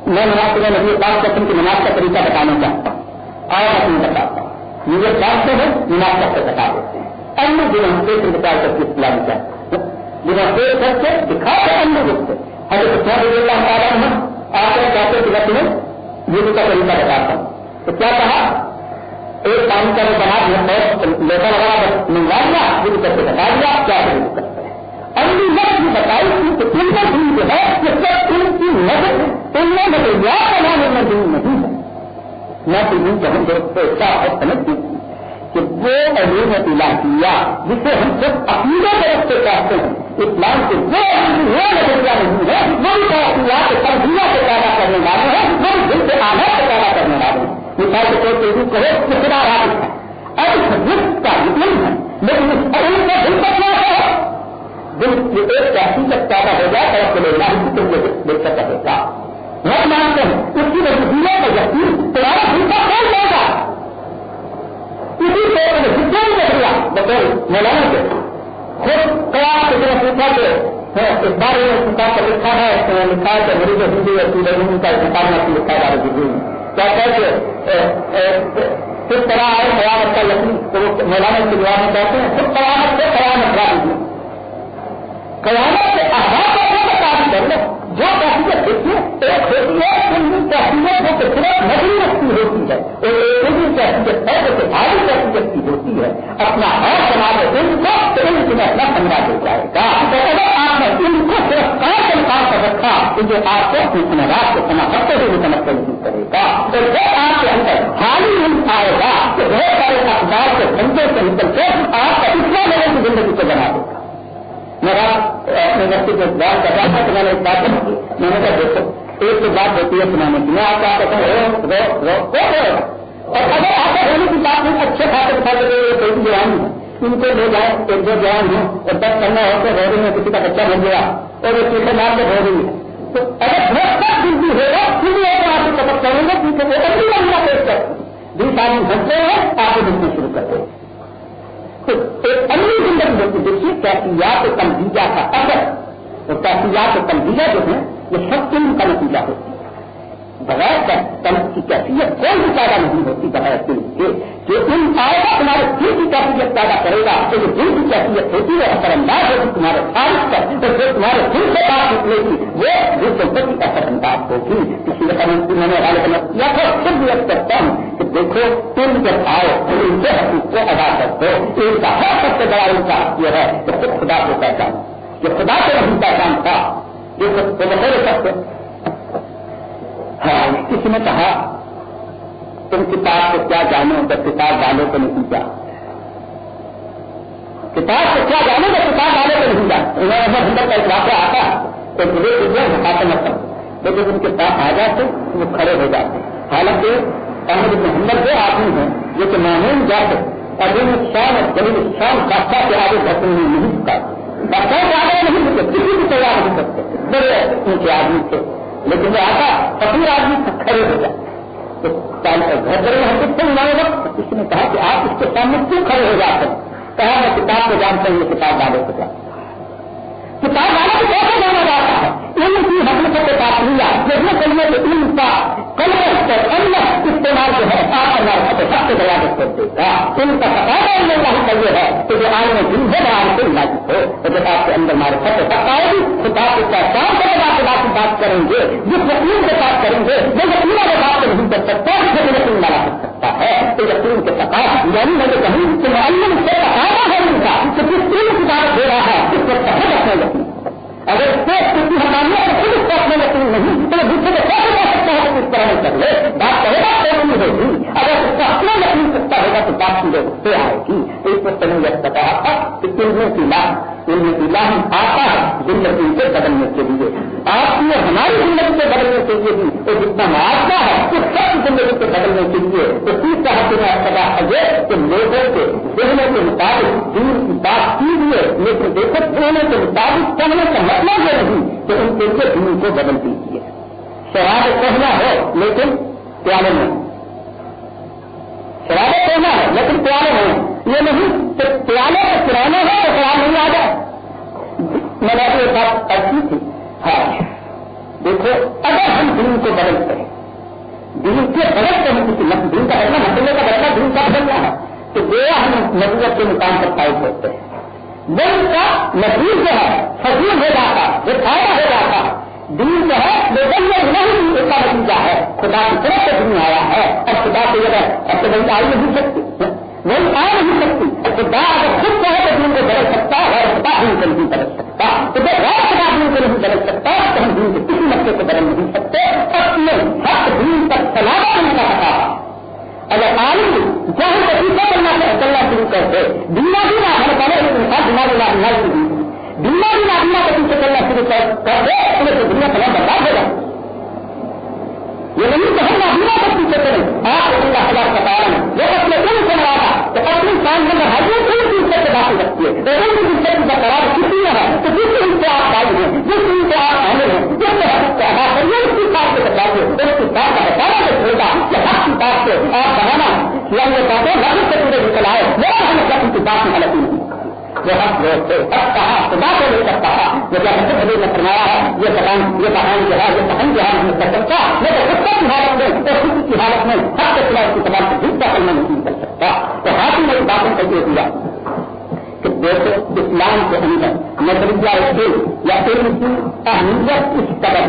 میں نماز کے نبی پاک قسم کی نماز کا طریقہ بتانا چاہتا ہوں۔ اور اپنے بتاتا ہوں۔ مجھے چاہتے ہیں نماز کا بتا دیتے ہیں۔ انڈو دن ایک انتظار کر کے اسلام چاہتے ہیں جنہوں پیش کر کے دکھاتے انڈو دن سے حضرت صاحب اللہ تعالیٰ نے آپ کے چاہتے کہ وقت میں یہ کا طریقہ بتاتا ہوں۔ تو کیا کہا؟ ایک کام کا بنا لوٹا لگا منگوا دیا، یہ کر کے بتا دیا کیا کرتے ہیں؟ اگلی وقت بھی بتائی تھی کہ تم کا دن جو ہے یہ سب ان کی مدد تم نے بدلیا بنانے میں دن نہیں ہے۔ میں تمہیں کہوں دوست کو ایسا اور سمجھتی تھی کہ وہ علوم الہیہ جسے ہم سب اپنی طرف سے چاہتے ہیں، اسلام کے وہ وہ نظریہ نہیں ہے، وہ بھی تحفیہ کے سے پیدا کرنے والے ہیں، وہ بھی دل سے آنا سے پیدا کرنے والے ہیں۔ مثال کے طور پہ کہو کہ خدا راج ہے۔ اب رزق کا علم ہے، لیکن اس علم کا دل کرنا ہے۔ دل یہ ایک تحقیقت پیدا ہو جائے، طرف سے لینا اسی کو یہ دل کر رہے گا وہ مانتے ہیں، اس کی وجہ کا یقین، تمہارا دل کا کون لے گا اسی طور پر جتنا بھی نظریہ بطور مولانا کے خود قیام کی طرف پوچھا کہ اس بارے میں کتاب پر لکھا ہے۔ اس نے لکھا ہے کہ مریض ہندی اور سورج ہندی کا مقابلہ کی لکھا جا رہی ہے۔ جی، جی۔ کیا کہ کس طرح ہے قیامت کا لکڑی تو مولانا کی دعا میں کہتے ہیں، خود قیامت سے قیامت را دیجیے قیامت کے آدھار پر بتا کر لو جو تحقیقت دیکھیے ایک ہوتی ہے سنگی تحقیقت جو کہ صرف نظری رکھتی ہوتی ہے اور ایک ایسی تحقیقت ہے جو کہ بھاری تحقیقت کی ہوتی ہے۔ اپنا ہر سماج دن کو ان کی اپنا سمجھا دے جائے گا۔ اگر آپ نے ان کو صرف کام سے کام کر رکھا، تو یہ آپ کو اپنی سماج کو سما کرتے ہوئے سمجھ کر کرے گا۔ تو جب آپ کے اندر حالی علم آئے گا، تو بہت سارے اخبار کے دھندے سے نکل کے آپ کا اتنا لوگوں کی زندگی کو بنا دے گا۔ میرا اپنے وقت کو بات کر رہا تھا، تو میں نے ایک بات میں نے کہا، دیکھو ایک تو بات ہوتی ہے سنانے کی۔ میں آپ کا کہتا ہوں اور اگر آپ کا ہونے کی بات نہیں، اچھے خاصے بتا دے یہ کوئی جوان ہے۔ ان کو لے جائیں ایک دو جوان ہوں اور دس کرنا ہو تو رو رہی ہے کسی کا بچہ بن گیا اور وہ چیزیں مار کے رو رہی ہے تو اگر بہت تک دل بھی ہوگا پھر بھی ایک آپ کو سبق کریں گے کیونکہ وہ اپنی مہینہ پیش کرتے بیس آدمی ہنستے ہیں آپ کو دکھنا شروع کرتے ہیں۔ ایک امی زندگی ہوتی دیکھیے، کیفیات تنظیجہ کا اثر۔ اور کیفیات تنظیجہ جو ہے یہ سب علم کا نتیجہ ہوتی ہے۔ بغیر تنظ کی کیفیت کوئی بھی پیدا نہیں ہوتی بغیر دل کے جو ان آئے گا تمہارے دل کی کیفیت پیدا کرے گا تو جو دل کی کیفیت ہوتی ہے، اثر انداز ہوگی تمہارے خارج پر تو جو تمہارے دل سے بات نکلے گی، وہ دل سے کی اثر انداز ہوگی۔ کسی نے میں نے والے کا کیا تھا، خود بھی کرتا ہوں کہ دیکھو، تم جب آؤ تو ان کے حقوق کو ادا کر دو۔ ان کا ہر سب سے بڑا ان کا یہ ہے کہ خود خدا کو پہچان جو خدا کو نہیں پہچان تھا سکتے ہاں کسی نے کہا، تم کتاب کو کیا جانو جب کتاب والوں کو نہیں جا کتاب کو کیا جانو جب کتاب والوں کو نہیں جا انہیں ہندر کا ایک واقعہ آتا تو برے بجے ہٹاتے نہ لیکن ان کے پاس آ جاتے، وہ کھڑے ہو جاتے۔ حالانکہ، احمد محمد وہ آدمی ہیں جو کہ معمول جاتے، اور جن شام جب شام بادشاہ کے آگے گھر نہیں چکا۔ بادشاہ کے آگے نہیں سکتے کسی بھی تیار نہیں سکتے بڑے ان کے آدمی تھے۔ لیکن وہ آتا، فقیر آدمی کھڑے ہو جائے تو گھر بڑے ہم کتنے ملائے وقت کسی نے کہا کہ آپ اس کے سامنے کیوں کھڑے ہو جاتے ہیں؟ کہا، میں کتاب کو جانتا ہوں، یہ کتاب والے کو جانتا کتاب والے کو کیسے جانا جاتا ہے؟ ان کی حکمتوں کے پاس لیا دیکھنے کے لیے کہ ان کا کل استعمال جو ہے؟ آپ کا سب سے بڑا کر دے گا ان کا سکایا اللہ کا یہ ہے کہ جو آج میں دن ہے آج سے لاجک ہو۔ تو جب آپ کے اندر مارے سب تک آئے گی تو آپ کو پہچان کرے گا آپ کی بات کریں گے۔ جس یقین کے ساتھ کریں گے جو یقین والے بات نہیں کر سکتا جسے یقین والا کر سکتا ہے۔ تو یقین کے ساتھ یعنی میں نے کہیں کہ معلوم سے بتانا ہے، ان کا کہ جس دن کی بات دے رہا ہے، اس کو سفر رکھنا یقین اگر اس کو کسی ہماری ہے تو اس کو اپنے یقین نہیں، تو دوسرے کو اس طرح کر لے بات کرے گا، تو نہیں ہوگی۔ اگر اس کا اپنا یقین سکتا ہوگا تو بات کی اس سے آئے گی۔ تو اس وقت میں یہ بتا تھا کہ علم کی لاہ علم کی لاہ آتا ہے زندگی سے بدلنے کے لیے۔ آپ کی ہماری زندگی سے بدلنے کے لیے بھی تو جتنا معاوضہ ہے، اس سب زندگی سے بدلنے کے لیے تو تیسرا حق میں پتا ہے کہ لوگوں کے ذہنوں کے مطابق، دین کی بات کیجیے لیکن دیکھو، دونوں کے مطابق کہنے کا مطلب یہ نہیں کہ ان کے لیے دین کو بدل دیجیے۔ شراب کہنا ہو لیکن پیالے میں۔ شراب کہنا ہے، لیکن پیالے میں۔ یہ نہیں کہ پیالے کو چلانا ہے تو شراب نہیں آ جائے۔ میں نے بات ایسی تھی۔ ہاں دیکھو، اگر ہم دین کو بدلتے ہیں دین کے بدلتے ہیں کسی مطلب، دین کا بدلنا مسئلے کا بدلنا، دین کا بدلنا ہے۔ تو گویا ہم نبوت کے مقام پر فائد ہوتے ہیں۔ دل کا نتیج جو ہے، فضول ہو جاتا جو فائدہ ہو جاتا دین جو ہے لیکن یہ نہیں اس کا نتیجہ ہے۔ خدا کی طرف سے دین آیا ہے۔ اور خدا سے یہ اب تو وہی نہیں سکتی۔ وہی آ نہیں سکتی۔ خدا اگر خود چاہے تو دین کو بدل سکتا ہے۔ اور خدا دین کو نہیں بدل سکتا۔ تو جب غیر خدا دین کو نہیں بدل سکتا، تو ہم دین کے کسی مسئلے کو بدل نہیں سکتے۔ اپنے حق دین پر سلامت نہیں کر سکتا اگر عالم جہاں طریقہ کرنا چلنا شروع کرتے بیما بھی نہ ہم پہلے انسان بیما بھی نہ بیما بھی نہ بیما کے پیچھے چلنا شروع کر دے تو دنیا پہلے برباد ہو جائے یہ نہیں کہ ہم نہ کے پیچھے چلیں آپ اللہ خدا کا کارن وہ اپنے دل سے رہا تھا تو اپنی کام میں ہر کوئی دوسرے سے بات رکھتی ہے لیکن دوسرے کی برقرار کسی نہ ہے تو جس دن سے آپ آئے ہیں جس دن سے آپ آئے ہیں جس سے حق کا ادا کریے اس کی بات سے بتائیے اس کی بات کا بتانا تو چھوڑا کہ حق کی بات سے آپ بنانا یا یہ باتیں لگن سے پورے نکل آئے وہ ہم اپنی کی بات میں غلطی نہیں حق جو تھے حق کہا خدا کو نہیں کرتا تھا جو حضرت حضرت نے فرمایا ہے؟ یہ کہان یہ کہانی جو ہے، یہ کہانی جو ہے نہیں کر سکتا میں تو خود کی حالت میں خود کی حالت میں حق کے خلاف کی تمام سے جھوٹ کا کرنا نہیں کر سکتا۔ تو ہاتھ ہی میری باتوں کا دیا کہ دیکھو، اسلام کے اندر نظریہ دل یا علم کی اہمیت اس قدر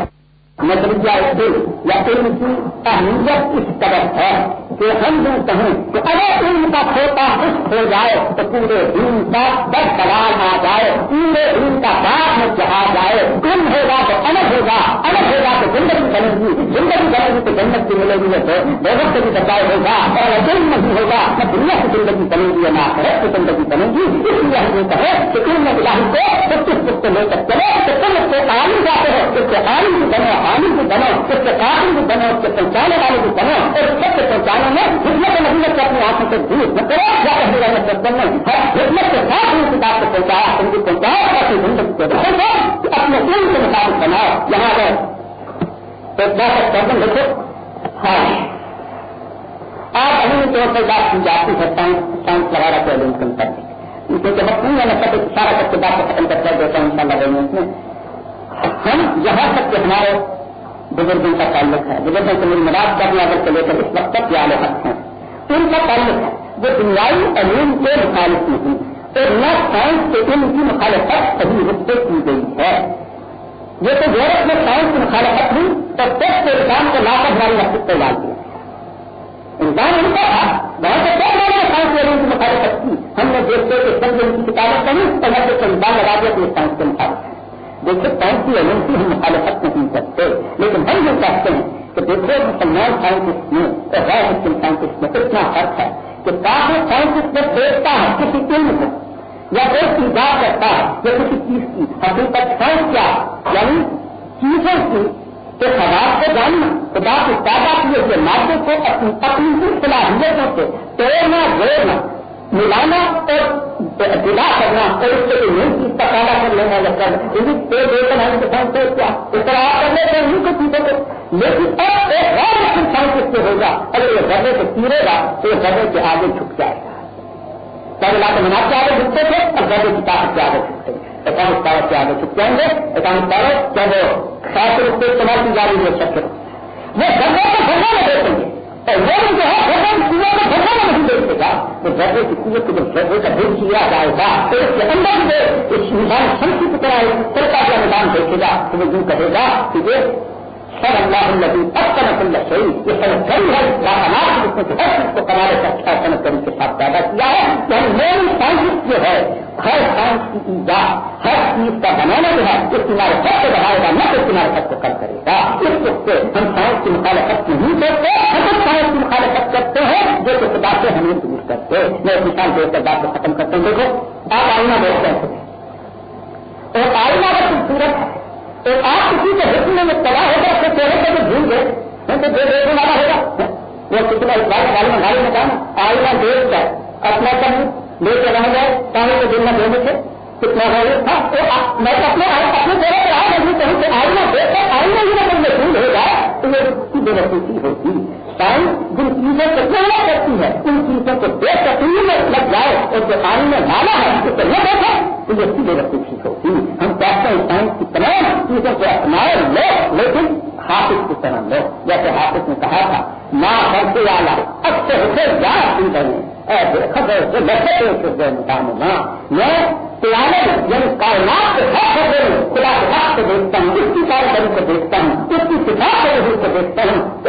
نظریہ دل یا علم کی اہمیت اس قدر ہے۔ کہ ہم جو کہیں کہ اگر ان کا چھوٹا خشک ہو جائے تو پورے دن کا دس سوال آ جائے، پورے دن کا بات میں چڑھا جائے۔ کم ہوگا تو الگ ہوگا الگ ہوگا تو زندگی بنے گی، زندگی بنے گی تو جنت کی ملے گی، تو لوگوں سے بھی بچاؤ ہوگا، اور اگر دل نہیں ہوگا نہ دنیا کی زندگی بنے گی نہ خراب کی زندگی بنے گی۔ اس لیے ہم یہ کہے کہ ان میں ملاحی کو پچیس پچ لے کر چلے تو تم اس سے عالم جاتے ہو اس سے عالم بھی بنو عالم بھی بنو، اس سے قابل بھی بنو، اس سے پہنچانے والے بھی بنو، اور سب سے پہنچانے میں حکمت نہیں ہے اپنی آنکھوں سے دور نہ کرو، یا کہیں رہنے سکتے ہیں ہر حکمت کے ساتھ ان کتاب کو پہنچایا، ان کو پہنچایا اپنی زندگی کو رکھو کہ اپنے دل کے مطابق بناؤ۔ یہاں پر تو بہت اچھا پرسن دیکھو ہاں۔ آپ اہم طور پر بات کی جاتی ہے، سائنس سائنس وغیرہ کے علم کم کر کیونکہ میں پورا میں سب سارا کر کے بات کو ختم کر دیتا ہوں ان شاء اللہ میں۔ ہم یہاں تک کہ ہمارے بزرگوں کا تعلق ہے، بزرگوں سے میری مدد کرنے اگر سے لے کر اس وقت تک پیالے حق ہیں ان کا تعلق ہے، جو دنیائی علوم کے مخالف نہیں اور نہ سائنس کے علم کی مخالفت صحیح روپ کی گئی ہے۔ یہ تو یورپ میں سائنس کی مخالفت ہوئی تو ٹیسٹ کے انسان کو لا کر ہماری وقت پہ ڈال دیا۔ انسان ان کا تھا بہت سے کئی لوگوں سائنس کے علم کی مخالفت کی؟ ہم نے دیکھتے کہ سب ان کی کتابیں پڑھی، تو میں سے انسان لگا دیا کہ سائنس کے مخالف ہے۔ دیکھو سائنس کی علم ہم مخالفت نہیں کرتے لیکن ہم جو کہتے ہیں کہ دیکھو مسلمان سائنٹسٹ میں اور غیر مسلم سائنٹسٹ میں اتنا فرق ہے؟ کہ کافی سائنٹسٹ جب دیکھتا ہے کسی علم کو یا کوئی ایجاد کرتا ہے، یا کسی چیز کی حقیقت سائنس کیا؟ یعنی چیزوں کی کہ خراب کو جاننا۔ خدا کی پیدا کیے ہوئے مادے کو اپنی اپنی صلاحیتوں سے توڑنا جوڑنا ملانا اور جدا کرنا اور اس سے نئی چیز کا پیدا کر لینا یا کر پیڑ دے کر ہم سائنس سے کیا اس کر لیتے ہیں ان کو چیزوں کو لیکن اب ایک غیر مسلم سائنس سے ہوگا۔ اگر یہ گھرے سے تیرے گا تو یہ گھرے کے آگے جھک جائے گا۔ پہلے لاکھ مناف کے آگے جھکتے تھے اور گھرے کی طاقت کے آگے جھکتے ہیں۔ اکاؤنٹ پاور کے آگے جھک جائیں گے۔ اکاؤنٹ پاور جب خاص روپ استعمال کی جا رہی ہے وہ گھرے کو گھرے میں دیکھیں گے اور وہ جو ہے گھرے کی چیزوں کو گھرے نہیں دیکھتے گا تو گھرے کی قوت کو جب گھرے کا دل کیا جائے گا، تو اس کے اندر جو اس نظام شمسی کی طرح سرکار کا نظام دیکھے گا، تو وہ یوں کہے گا کہ یہ سر اللہ النبی اب صنعت اللہ صحیح یہ صنعت کری ہے رامانات نے ہر چیز کو کمانے کا اچھا صنعت کری کے ساتھ پیدا کیا ہے کہ ہم میری سائنس جو ہے، ہر سائنس کی ایجاد، ہر چیز کا بنانا جو ہے، اس تمہارے سب کو بڑھائے گا، نہ تو تمہارے سب کو کم کرے گا۔ اس سے ہم سائنس کی مخالفت نہیں کرتے، ہم سائنس کی مخالفت کرتے ہیں، جو کہ خدا سے ہمیں دور کرتے میں ایک مثال دے کر بات کو ختم کرتے ہیں دیکھو، آپ آئینہ دیکھتے ہیں۔ اور آئینہ کا خوبصورت ہے تو آپ کسی کے حکم میں تباہ ہو کر اپنے چہرے سے بھول گئے. تو دیکھ دیکھنے والا ہوگا وہ کتنا اس بات گاڑی میں گاڑی میں کام آئینہ دیکھ کر اپنا کم لے کے رہ جائے پانی کو دن میں دینے سے کتنا ہو ہاں تو میں اپنے اپنے چہرے پہ آ نہیں کہیں کہ آئینہ دیکھ کر آئینہ ہی نہ بھول ہو جائے. تو یہ کی بے وقوفی ہوتی ہے. سائنس جن چیزوں کو پورا کرتی ہے، ان چیزوں کو بے تکلیف میں لگ جائے اور جو پانی میں لانا ہے، اس کو نہ دیکھے تو یہ اس کی بے وقوفی ہوتی ہم چاہتے ہیں سائنس کی تمام چیزوں کو اپنائے، لو، لیکن حافظ کی طرح لو۔ جیسے حافظ نے کہا تھا، ماں کرتے والا اچھے سے زیادہ چیزیں خبر سے بچے مقام ماں۔ میں یعنی کائنات کے ہر خبریں خدا کے حق کو دیکھتا ہوں، اس کی کارکری کو دیکھتا ہوں، اس کی کتاب کے کو دیکھتا ہوں۔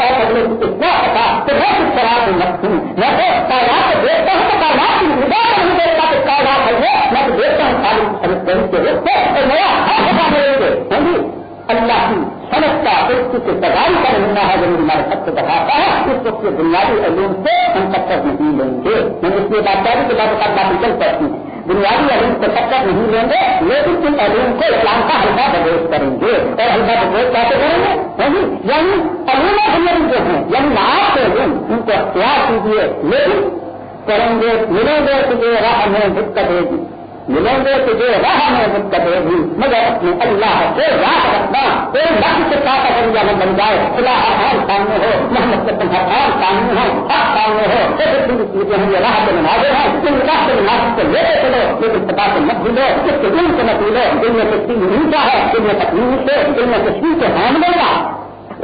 اس کی سگائی کا نمونہ ہے جو ہمارے سب سے بتاتا ہے اس وقت کے بنیادی علوم سے ہم سب تک نہیں لیں گے۔ میں اس لیے بات کر رہی کہ بات بات چل پڑتی بنیادی علوم کو ٹکر نہیں لیں گے لیکن ان علوم کو اسلام کا ہلکا بدوش کریں گے۔ اور ہلکا بدوش کیسے کریں گے؟ یعنی, یعنی علوم علم جو ہیں یعنی آپ کے علم ان کو اختیار کیجیے لیکن کریں گے ملیں گے کہ یہ راہ میں دقت ہوگی ملیں گے کہ جو راہ میں دقت ہوگی مگر اپنے اللہ کو راہ رکھنا کوئی لفظ سے کا نہ بن جائے خلا حرحان سامنے ہو محمد سے حرحان سامنے ہو حق سامنے ہو ایسے چیزیں ہیں یہ راہ کے نمازے ہیں ان راہ کے نماز سے لے کے چلو لیکن پتا سے مت بھولو اس کے دن سے مت بھولو ان میں کسی نہیں ہے ان میں تکلیف سے ان میں کسی سے حاملے گا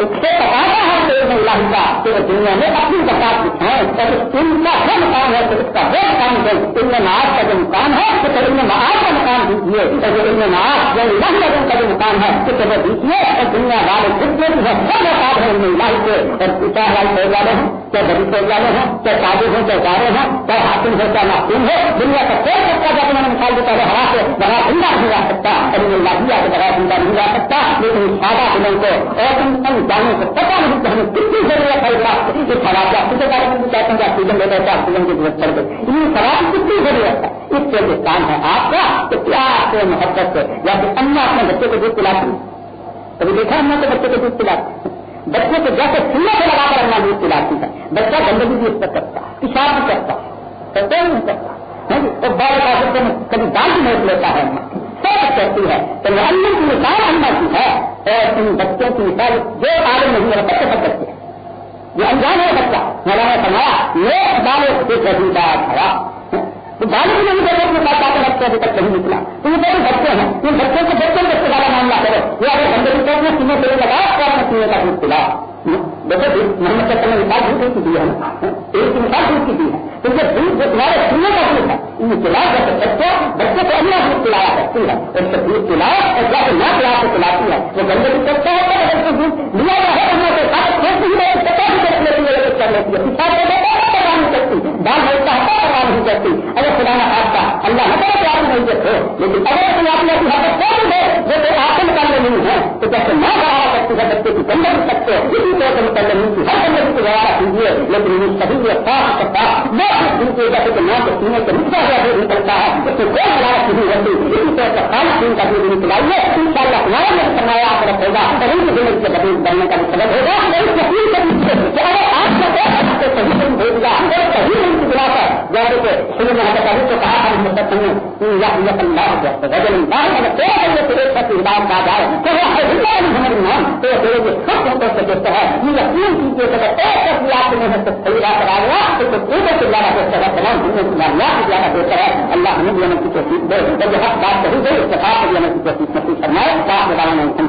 اس سے بتانا ہے کہ اللہ کا کہ دنیا میں اپنی بسات دکھائیں اور ان کا جو مقام ہے تو اس کا وہ مقام دے ان میں ناز کا جو مقام ہے تو پھر ان میں ناز کا مقام دیجیے اور جو ان میں ناز جو اللہ لگن کا جو مقام ہے تو پھر دیجیے اور دنیا والے جتنے بھی ہیں سب مقام ہے ان میں اللہ کے اور پتا ہے پھول والے ہیں؟ چاہے بڑی پھول والے ہیں؟ چاہے تاجر ہوں چاہے دارے ہیں؟ چاہے حاصل ہو چاہے معصوم ہو دنیا کا کوئی سکتا جب انہوں نے مثال دیتا ہے ہرا سے بڑا زندہ نہیں جا سکتا، اور ان اللہ کے بڑا زندہ نہیں جا سکتا، لیکن سادہ دنوں کو اور جانے کو پتا نہیں کہ ہمیں کتنی ضرورت ہے اس یہ خراب کے بارے میں بھی چاہتے ہیں کہ آکسیجن لے گئے آکسیجن کی ضرورت پڑ گئی۔ ان خراب کتنی ضرورت ہے؟ اس سے جو کام ہے آپ کا تو پیار سے، محبت سے، یا پھر اما اپنے بچے کو دودھ پلاتی کبھی دیکھا ہم نے تو بچے کو دودھ پلاتی بچے کو جیسے سننے سے لگا کر اما دودھ پلاتی ہے۔ بچہ گندگی بھی اس پر کرتا ہے، پیشاب بھی کرتا ہے کرتا نہیں کرتا۔ ہاں جی، تو بڑے کافی کبھی دانت نوٹ لیتا ہے سب کہتی ہے۔ تو معلم کی مثال اندر کی ہے اور ان بچوں کی مثال جو عالم نہیں ہے، بچے سب بچے یہ انجان ہے بچہ۔ مولانا سمایا یہ بالے ایک وزیر کھڑا تو بالے نہیں کرے اپنے پاس آتے بچے ابھی تک نہیں نکلا۔ تو یہ بڑے بچے ہیں۔ ان بچوں کو بچوں کو بچے معاملہ کرو۔ یہ اگر بندے کو اپنے سینے سے لگا تو اپنے سینے کا دودھ پلا دیکھو محمد صلی اللہ مثال دودھ کی دی ہے ہاں، ایک کی مثال جھوٹ کی دی ہے۔ تو یہ دودھ جو تمہارے سینے کا دودھ ہے، ان پلا کر بچہ بچے کو اپنا دودھ پلایا کرتی ہے۔ اور سے دودھ پلایا اور جا کے نہ پلا کے پلاتی ہے وہ گندے بھی کرتا ہے اگر اس دودھ لیا گیا ہے ہم کے ساتھ کھیلتی ہے پتا بھی کر لیتی ہے کر لیتی ہے نہیں کرتی بال ہوتا ہے پتا نہیں کرتی۔ اگر خدا نہ خاصا اللہ نہ کرے نہیں دیکھو لیکن اگر تم آپ نے اپنی حرکت کر دے جو کہ آپ کے نکالنے نہیں ہے، تو جیسے نہ کرا سکتی ہے بچے کی گندے بھی سکتے اسی طرح سے نکلنے نہیں کی ہر گندے کی گوارا کیجیے لیکن یہ سبھی یہ صاف سکتا میں دن کی وجہ سے نہ تو سینے سے نکلا ہوا دودھ نکلتا ہے، اس سے کوئی ہلاکت نہیں ہوتی۔ اسی طرح سے خاص دن کا دودھ نکلائیے ان شاء اللہ ہمارا میں سرمایہ آپ رکھے گا اور ان کے دن سے بدل بننے کا بھی سبب ہوگا اور اس نصیب کے پیچھے اگر آپ کا کوئی صحیح دن بھیج گا اور صحیح دن کی بلا کر جیسے کہ سنی محبت علی کو کہا ہم مدت میں یا اللہ غزل اللہ اگر تیرے بندے سے ایک شخص کا جائے۔ تو وہ ہے اللہ محمد نام۔ تو تیرے جو سب ہوتے سے دیکھتا ہے۔ یہ یقین کیجیے کہ اگر ایک شخص آپ کے محنت سے کرا گیا تو پورے سے زیادہ بہتر ہے، تمام دنیا کی کامیاب سے زیادہ بہتر ہے۔ اللہ ہمیں بھی ہمیں کی توفیق دے، جب یہ بات کہی گئی اس کے ساتھ بھی ہمیں کی توفیق نصیب فرمائے۔ بات میں ڈالنے ہم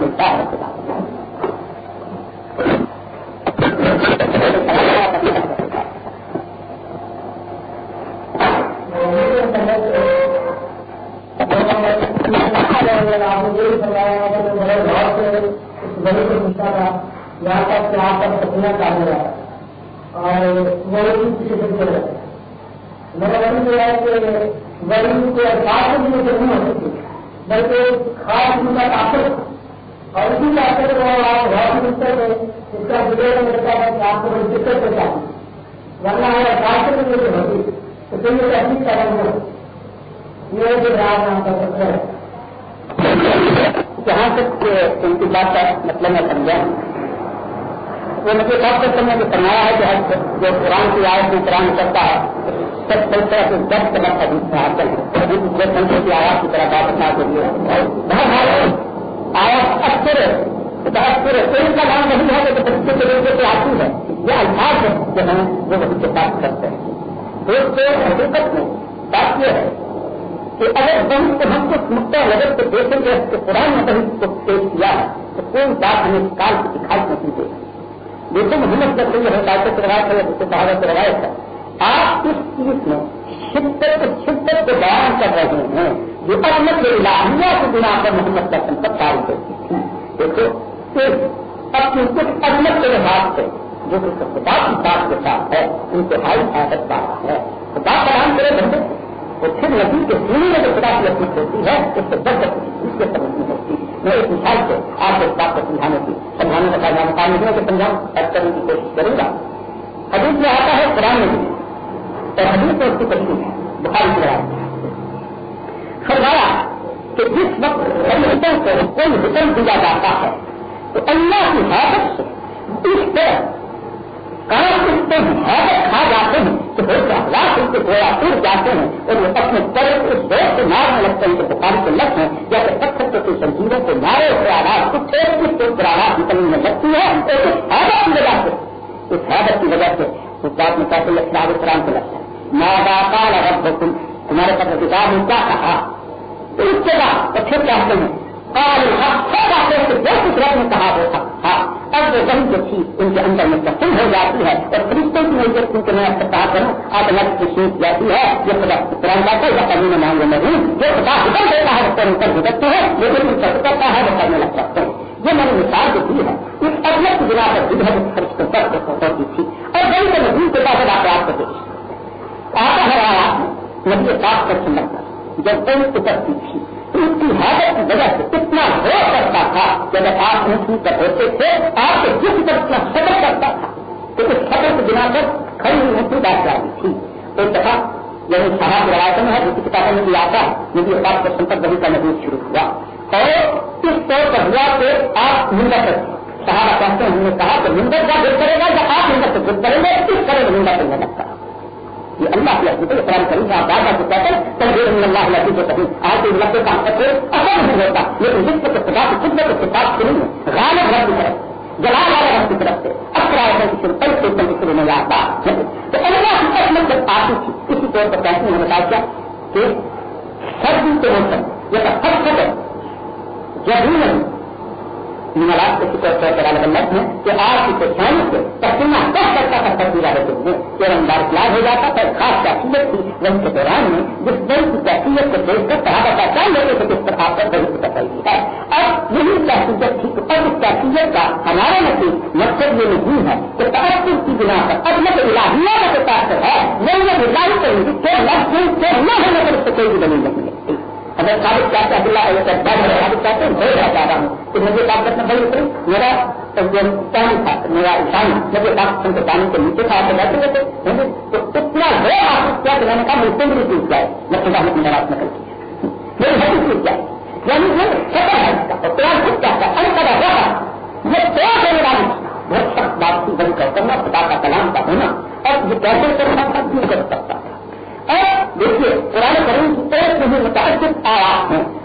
دیکھتا ہے یہاں تک کہ آپ کا سپنا اور وہی کسی وہی ہے کہ کو نہیں ہو سکتی بلکہ خاص ان کا طاقت اور اسی طاقت کو آپ بہت اس کا بجے میں لگتا ہے کہ آپ کو بڑی دقت ہو جاتی ورنہ ہے طاقت بھی ہوتی تو پھر یہ تحقیق کریں گے یہ جو رات نام کا سکتا ہے۔ جہاں تک ان کی بات کا مطلب میں سمجھا۔ وہ مجھے بات کر سمجھا کہ فرمایا ہے کہ جو قرآن کی آیت میں قرآن کرتا ہے، سب کئی طرح سے دس طرح حدیث میں حاصل ہے حدیث سنسے کی آواز کی طرح بات کرنا کے لیے بہت آواز اکثر بہت پورے تیل کا نام نہیں ہے تو بچے کے لیے آتی ہے۔ یہ الفاظ جو ہیں وہ بچے بات کرتے ہیں۔ اس سے حقیقت میں بات یہ ہے کہ اگر ہم کو ہم کچھ نقطۂ نظر سے دیکھیں گے تو قرآن نے کہیں کو پیش کیا ہے تو کوئی بات ہمیں کال کی دکھائی نہیں دے دیکھو محمد کر رہی ہے ڈاکٹر سے روایت ہے جس سے بہادر سے روایت ہے آپ اس چیز میں شدت شدت کو بیان کر رہے ہیں جو احمد الہیہ کے بنا پر محمد کا سنپت کاری ہوتی تھی۔ دیکھو اپنی کچھ احمد کے لحاظ سے جو کہ خدا کی بات کے ساتھ ہے انتہائی عادت بات ہے۔ خدا بیان کرے بندے تو پھر نبی کے سینے میں جو خدا کی اپنی ہوتی ہے، اس سے بڑھ کر اس کے سمجھ نہیں ہوتی میں ایک مثال سے آپ کو اس بات کو سمجھانے کی سمجھانے کا جانا کام نہیں ہے کہ سمجھاؤں ایڈ کرنے کی کوشش کروں گا۔ حدیث میں آتا ہے قرآن میں اور حدیث میں اس کی تشریح ہے، بخاری کی رائے فرمایا کہ جس وقت حکم کو کوئی حکم دیا جاتا ہے، تو اللہ کی حادث سے اس طرح کام اٹھتے ہیں حیرت کھا جاتے ہیں کہ بہت اخلاق ان کے گویا ٹوٹ جاتے ہیں اور وہ اپنے پڑے اس دور سے مارنے لگتے ہیں کہ بخاری کے لگ ہیں جیسے پتھر کے سنجیدوں کو مارے ہوئے آواز کچھ ایک کچھ کچھ آواز نکلنے میں لگتی ہے، اور اس حیرت کی وجہ سے اس حیرت کی وجہ سے اس بات میں کیسے لگتا ہے قرآن سے لگتا ہے ماں باپا رب تمہارے پتھر کتاب نے کیا کہا؟ تو اس کے بعد اچھے چاہتے ہیں؟ اور کچھ رب نے کہا وہ تھا۔ اب وہ وہی جو چیز ان کے اندر میں تسلیم ہو جاتی ہے۔ اور فرشتوں کی نہیں ان کے میں اختار کروں اب الگ کی سوچ جاتی ہے یہ خدا قرآن جاتا ہے کبھی میں مانگے نہیں جو خدا حکم دیتا ہے وہ کرنے کر گزرتے ہیں۔ لیکن ان کا کرتا ہے، وہ کرنے لگ سکتے ہیں یہ میں نے مثال جو دی ہے۔ اس اگلے کی بنا پر جدھر خرچ کر سب کو کی تھی۔ اور وہی سے نبی کے بعد آپ کو دیکھ آتا ہے آپ نے نبی پاک کر سمجھ جب کوئی اترتی تھی۔ اس کی حالت کی وجہ سے اتنا ہو سکتا تھا جب آپ اونچی پر ہوتے تھے، آپ کے جس پر اتنا سفر کرتا تھا تو اس سفر کے بنا پر کھڑی ہوئی اونچی بات جاتی تھی۔ ایک دفعہ یعنی صاحب روایتوں میں ہے، جس کتابوں میں بھی آتا ہے، یہ بات پر سمپت بہت کا نظر شروع ہوا۔ اور اس طور پر ہوا کہ آپ نندا کرتے صحابہ کہتے ہیں، ہم نے کہا کہ نندر کا دل کرے گا یا آپ نندر سے دل کریں گے؟ اس طرح نندا کرنے لگتا ہے یہ اللہ کی حقیقت احترام کریں گے آپ بار بار کہتے ہیں تنظیم اللہ لگی تو کہیں آج کے لگے کام کرتے اثر نہیں ہوتا، لیکن جس کو خدا کی خدمت کے ساتھ سنیں گے غالب رب کی طرف جلال والا رب کی طرف سے، اثر آئے ہیں کسی سے کم شروع نہیں آتا۔ تو اللہ کی قسمت جب آتی تھی، اسی طور پر کہتے ہیں بتا کیا؟ کہ سردی کے موسم، یہ سب سب جب نہیں ملاد کے فکر طور پر الگ الگ ہیں کہ آپ کی پریشانی سے پسینہ کب کرتا تھا تصویر رہتے ہیں کہ رمضان اخلاق ہو جاتا تھا، خاص کیفیت تھی وہی کے دوران میں جس دن کی کیفیت کو دیکھ کر صحابہ پہچان لیتے تھے کس طرح پر بہت تسلی ہے۔ اب یہی کیفیت تھی تو اب اس کیفیت کا ہمارا نتیج مقصد یہ نہیں ہے کہ تحفظ کی بنا پر اب میں الہیہ کا جو تاثر ہے۔ وہ یہ ڈیزائن کریں کہ لفظ سے نہ ہونے پر اس سے کوئی بھی دلیل نہیں ملتی اگر ثابت چاہتے ہیں اللہ ثابت چاہتے ہیں بہت رہا چاہ رہا ہوں کہ مجھے بات کرنا بڑی اتری میرا پانی تھا، میرا انسان مجھے بات سن کے پانی کے نیچے تھا آپ بیٹھے ہوئے تھے۔ تو اتنا بڑا آپ کیا کہ میں نے کہا میری تندری ٹوٹ جائے میں خدا نے میرا نقل کی میری ہڈی ٹوٹ جائے یعنی یہ سفر ہے اس کا قرآن خود کہتا ہے ان کا رہا یہ دو دینے والی بہت سخت بات کی بند بڑی کرنا، خدا کا کلام کا ہونا، اور یہ کیسے کرنا تھا کیوں کر سکتا اور دیکھیے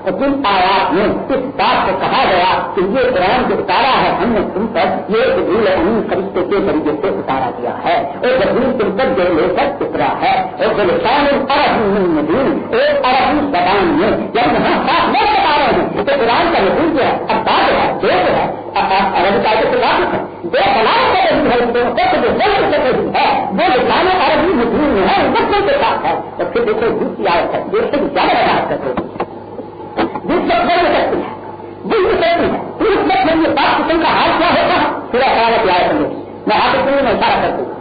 آیات ہیں آیات میں اس بات کو کہا گیا کہ یہ قرآن جو اتارا ہے، ہم نے تم پر یہ جبریل امین فرشتے کے ذریعے سے اتارا گیا ہے۔ اور جبریل تم پر جو لے کر اترا ہے، اور جو لسان عرب مدین ایک عربی زبان میں یعنی جب یہاں صاف نہیں بتا رہے ہیں تو قرآن کا نتیج ہے اب بات ہے جو ہے۔ عربی قاعدے سے واقف ہے، جو بنانے ہے، جو بل وہ لسان عربی مدین میں ہے بچوں کے ساتھ ہے؟ اور پھر دیکھو دوسری آیت ہے، جو سے زیادہ بات کرتے ہیں جس وقت سکتی ہے جس بھی سکتی ہے۔ اس وقت میں یہ بات قسم کا حال کیا ہوتا ہے؟ پورا خیال کی آیت میں میں آپ میں اشارہ کرتی ہوں۔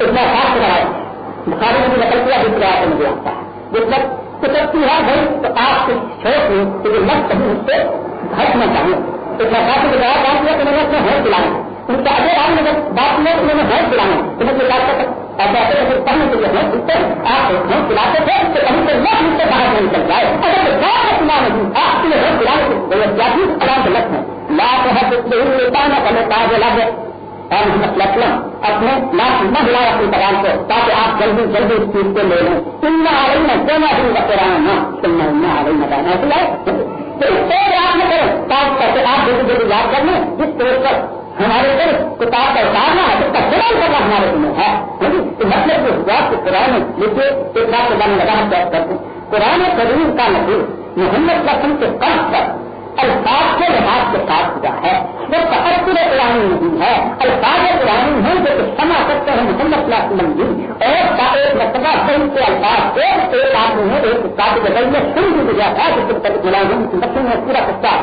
اتنا خاص بنایا بخاری میں بھی نکل کیا دوسری آیت میں بھی آتا ہے۔ جس وقت سکتی ہے، بھائی، تو آپ کے چھوٹ میں کہ یہ لفظ کبھی اس سے گھٹنا چاہیے اتنا خاص بنایا کام کیا کہ میں نے اپنے ہر دلانا ان کا اگر آپ نے بات کیا کہ میں نے ہر دلانا تو میں یہ بات کر سکتا ایسا ایسے پڑھنے کے لیے اتر آپ ہم کھلاتے تھے تو کہیں سے لوگ ان سے باہر نہیں نکل جائے اگر گاؤں کا چلا نہیں آپ کے لیے ہم کھلانے کی ضرورت کیا تھی کلام غلط ہے۔ لاکھ مطلب ہے لیتا نہ کرنے تاج لگ اور محمد اسلم اپنے لاکھ نہ ہلایا اپنی کلام کو، تاکہ آپ جلدی جلدی اس چیز کو لے لیں۔ تم نہ آ رہی نہ دینا ہی بچے رہا نہ تم نہ آ رہی نہ دینا تو اس ایک رات میں کریں پاس آپ جلدی جلدی یاد کر لیں۔ جس طرح پر ہمارے دل کتاب کا اتارنا ہے اس کا چلن کرنا ہمارے دل میں ہے مطلب جو ہوا کہ قرآن دیکھیے ایک بات کے بارے میں لگا کرتے ہیں، قرآن کریم کا نظیر محمد رسم کے قرض پر الفاظ کے لحاظ کے ساتھ ہوا ہے؟ وہ تحفر قرآن نہیں ہے۔ الفاظ قرآن ہے جو سما سکتے ہیں محمد اللہ منزل اور ایک مرتبہ صحیح کے الفاظ سے ایک آدمی نے ایک کافی بدل میں شروع بھی گزرا تھا، جس کے قرآن کی غلام میں پورا قصہ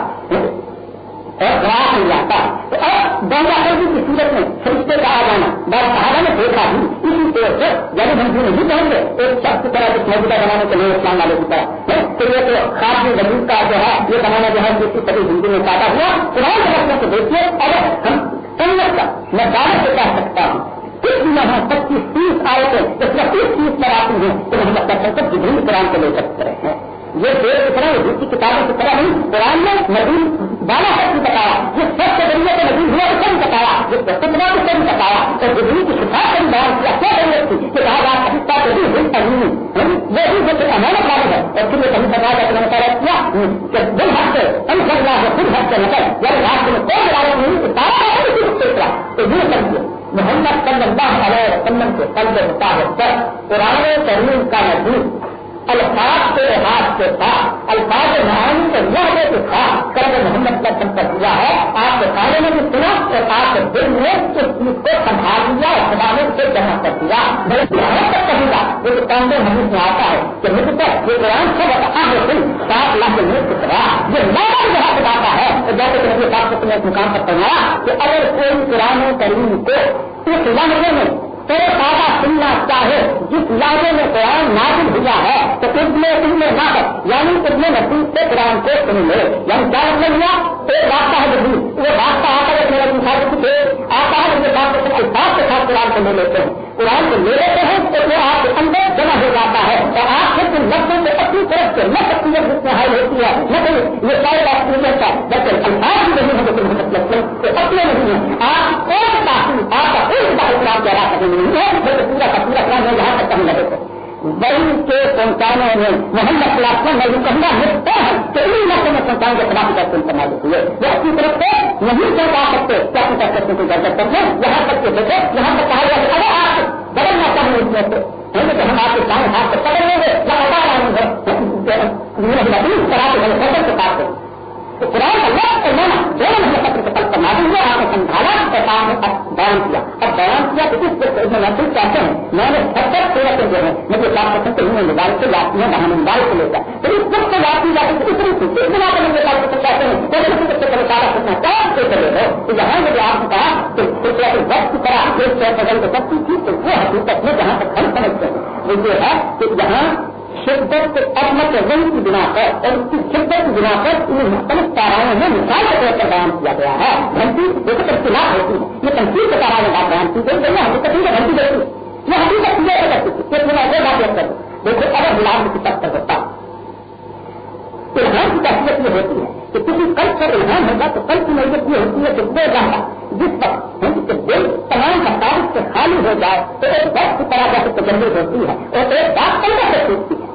اور خراب ہو جاتا تو اب گنگا کردی کی صورت میں فرشتے کا آ جانا؟ بس صحابہ نے دیکھا بھی اسی طور سے جب ہم بھی نہیں کہیں گے، ایک شخص کی طرح کچھ موجودہ بنانے کے لیے اسلام والے کی طرح۔ تو یہ تو خاص وزیر کا جو ہے، یہ بنانا جو ہے جس کی کبھی زندگی میں کاٹا ہوا، قرآن کے رکھنے کو دیکھیے۔ اگر ہم سنت کا میں دعوت سے کہہ سکتا ہوں۔ کس دن ہم پچیس تیس آئے تھے اس میں تیس تیس پر آتی ہیں، تو ہم لگتا ہے سب جبریل قرآن کو لے سکتے ہیں۔ یہ دیر کی طرح دوسری کتابوں کی طرح نہیں، قرآن نے ندیم بالا سب بھی بتایا جس سب کے ذریعے سے ندیم ہوا اسے بھی بتایا جس فتنا کو بھی بتایا، اور جبری کی شفا کا بھی بیان کیا کیا ضرورت تھی کہ کہا جا سکتا ہے بھی ہوئی تنظیم وہ بھی جو امانت والے ہے، اور پھر یہ کبھی بتایا جاتا میں نے کیا کہ دل حق سے ہم سب رہا ہے خود حق سے نکل یعنی راستے میں کوئی بڑا نہیں، کہ سارا اسی کو دیکھ رہا تو یہ سمجھے محمد صلی اللہ علیہ وسلم کے قلب مطابق قرآن کریم کا نزول الفاظ کے لحاظ کے ساتھ الفاظ معانی کے لہجے کے ساتھ کل محمد کا سمپر ہوا ہے، آپ کے کھانے میں بھی سنا اور آپ کے دل میں اس چیز کو سنبھال دیا اور خدا نے اسے جمع کر دیا۔ بڑے یہاں تک کہوں گا وہ جو کام محمد میں آتا ہے کہ مجھ تک یہ قرآن سے بتا ہے دن سات لاکھ میں کتنا یہ نیا یہاں بتاتا ہے۔ جیسے کہ مجھے صاحب نے ایک مقام پر پڑھایا کہ اگر کوئی قرآن کریم کو اس لہجے میں تو سادہ سننا چاہے، جس لہجے میں قرآن نازل ہوا ہے، تو اس یعنی میں ان میں نہ یعنی اس میں نصیب سے قرآن کو سن لے۔ یعنی کیا مطلب ہوا؟ ایک راستہ ہے جو وہ راستہ آتا ہے میرا مثال کچھ آتا ہے میرے ساتھ الفاظ کے ساتھ قرآن کو لے لیتے ہیں۔ قرآن کو لے لیتے ہیں، تو وہ آپ کے اندر جمع ہو جاتا ہے۔ اور آپ پھر ان لفظوں سے اپنی طرف سے نہ شخصیت جس میں حل ہوتی ہے۔ نہ کوئی یہ سارے بات سننے کا جیسے الفاظ بھی نہیں مطلب ہے لیکن مطلب اپنے نہیں ہے۔ آپ کون تاثیر، آپ کا کوئی بات قرآن کے علاقہ ہے پورا کا پورا قرآن ہے۔ یہاں تک ہم لگے تھے بڑی کے پہنچانے میں محمد خلاف کو میں جو کہنا ملتا ہے کہ ان علاقوں میں پہنچانے کے خلاف کا تم سماج دیتی ہے وہ اپنی طرف سے نہیں پہنچا سکتے کیا پہنچا سکتے کوئی گڑبڑ کرتے ہیں یہاں تک کہ دیکھو یہاں تک کہا جائے اگر آپ بدلنا چاہیں اس میں سے ہم آپ کے سامنے ہاتھ میں محسوس چاہتے ہیں میں نے ستر سے جو ہے۔ مجھے سات پرسنٹ ہوں موبائل سے یاد میں بہانے موبائل سے لے کر تو اس وقت کو یاد کی جاتی ہے اتنی خوشی بنا کر مجھے سات چاہتے ہیں۔ سارا سکنا کام سے گا تو یہاں مجھے آپ نے کہا کہ سوچا وقت کی طرح ایک سو بدل کے سب کی تو وہ حقیقت میں جہاں تک ہم سمجھتے ہیں۔ وہ یہ ہے کہ جہاں شدت احمد رنگ کی بنا پر اور اس کی شدت کی بنا پر انہیں مختلف تاراؤں میں مثال کے طور پر بیان کیا گیا ہے۔ گھنٹی ایک تفصیلات ہوتی ہے یہ تنقید کے تارا میں بات بیان کی گئی ہے حقیقت نہیں گھنٹی دیکھی یہ حقیقت کلیئر کرتی تھی کہ میں وہ بات کر دیکھو اگر گلاب کی تک کر ہوتا الہام کی تحقیقت یہ ہوتی ہے کہ کسی کل پر الہام ہوگا تو کل کی نوبت یہ ہوتی ہے کہ وہ رہا جس وقت دل تمام حقائق سے خالی ہو جائے تو ایک وقت کی طرح جیسے تجربے ہوتی ہے اور ایک بات اندر سے ٹوٹتی ہے۔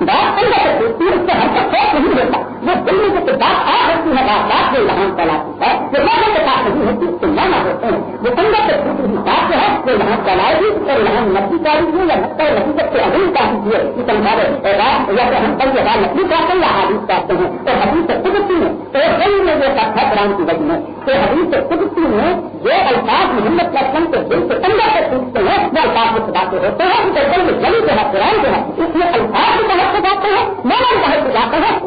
بات اندر سے ٹوٹتی ہے اس سے ہر کا خوف نہیں ہوتا وہ دل میں جو بات آ ہوتی ہے بات بات میں یہاں چلاتی ہے جو لوگوں کے پاس نہیں ہوتی اس کو لانا ہوتے ہیں وہ اندر سے ٹوٹی ہوئی بات جو ہے وہ یہاں چلائے گی اور یہاں نقلی کاری ہوئی یا نقطۂ نتیجت سے ابھی کافی ہوئے یہ ہمارے یا پھر ہم کل یہ نقلی چاہتے ہیں یا حادث چاہتے ہیں اور حدیث سے قدرتی میں تو کئی میں یہ سب ہے قرآن کی وجہ میں تو حدیث سے قدرتی میں جو الفاظ محمد لکشن کے دل سے اندر سے ٹوٹتے ہیں وہ الفاظ سے باتیں ہوتے ہیں ان کے دل میں جلی جو ہے قرآن جو ہے اس میں الفاظ جو ہے باہر جاتے ہیں مومن باہر سے جاتے ہیں۔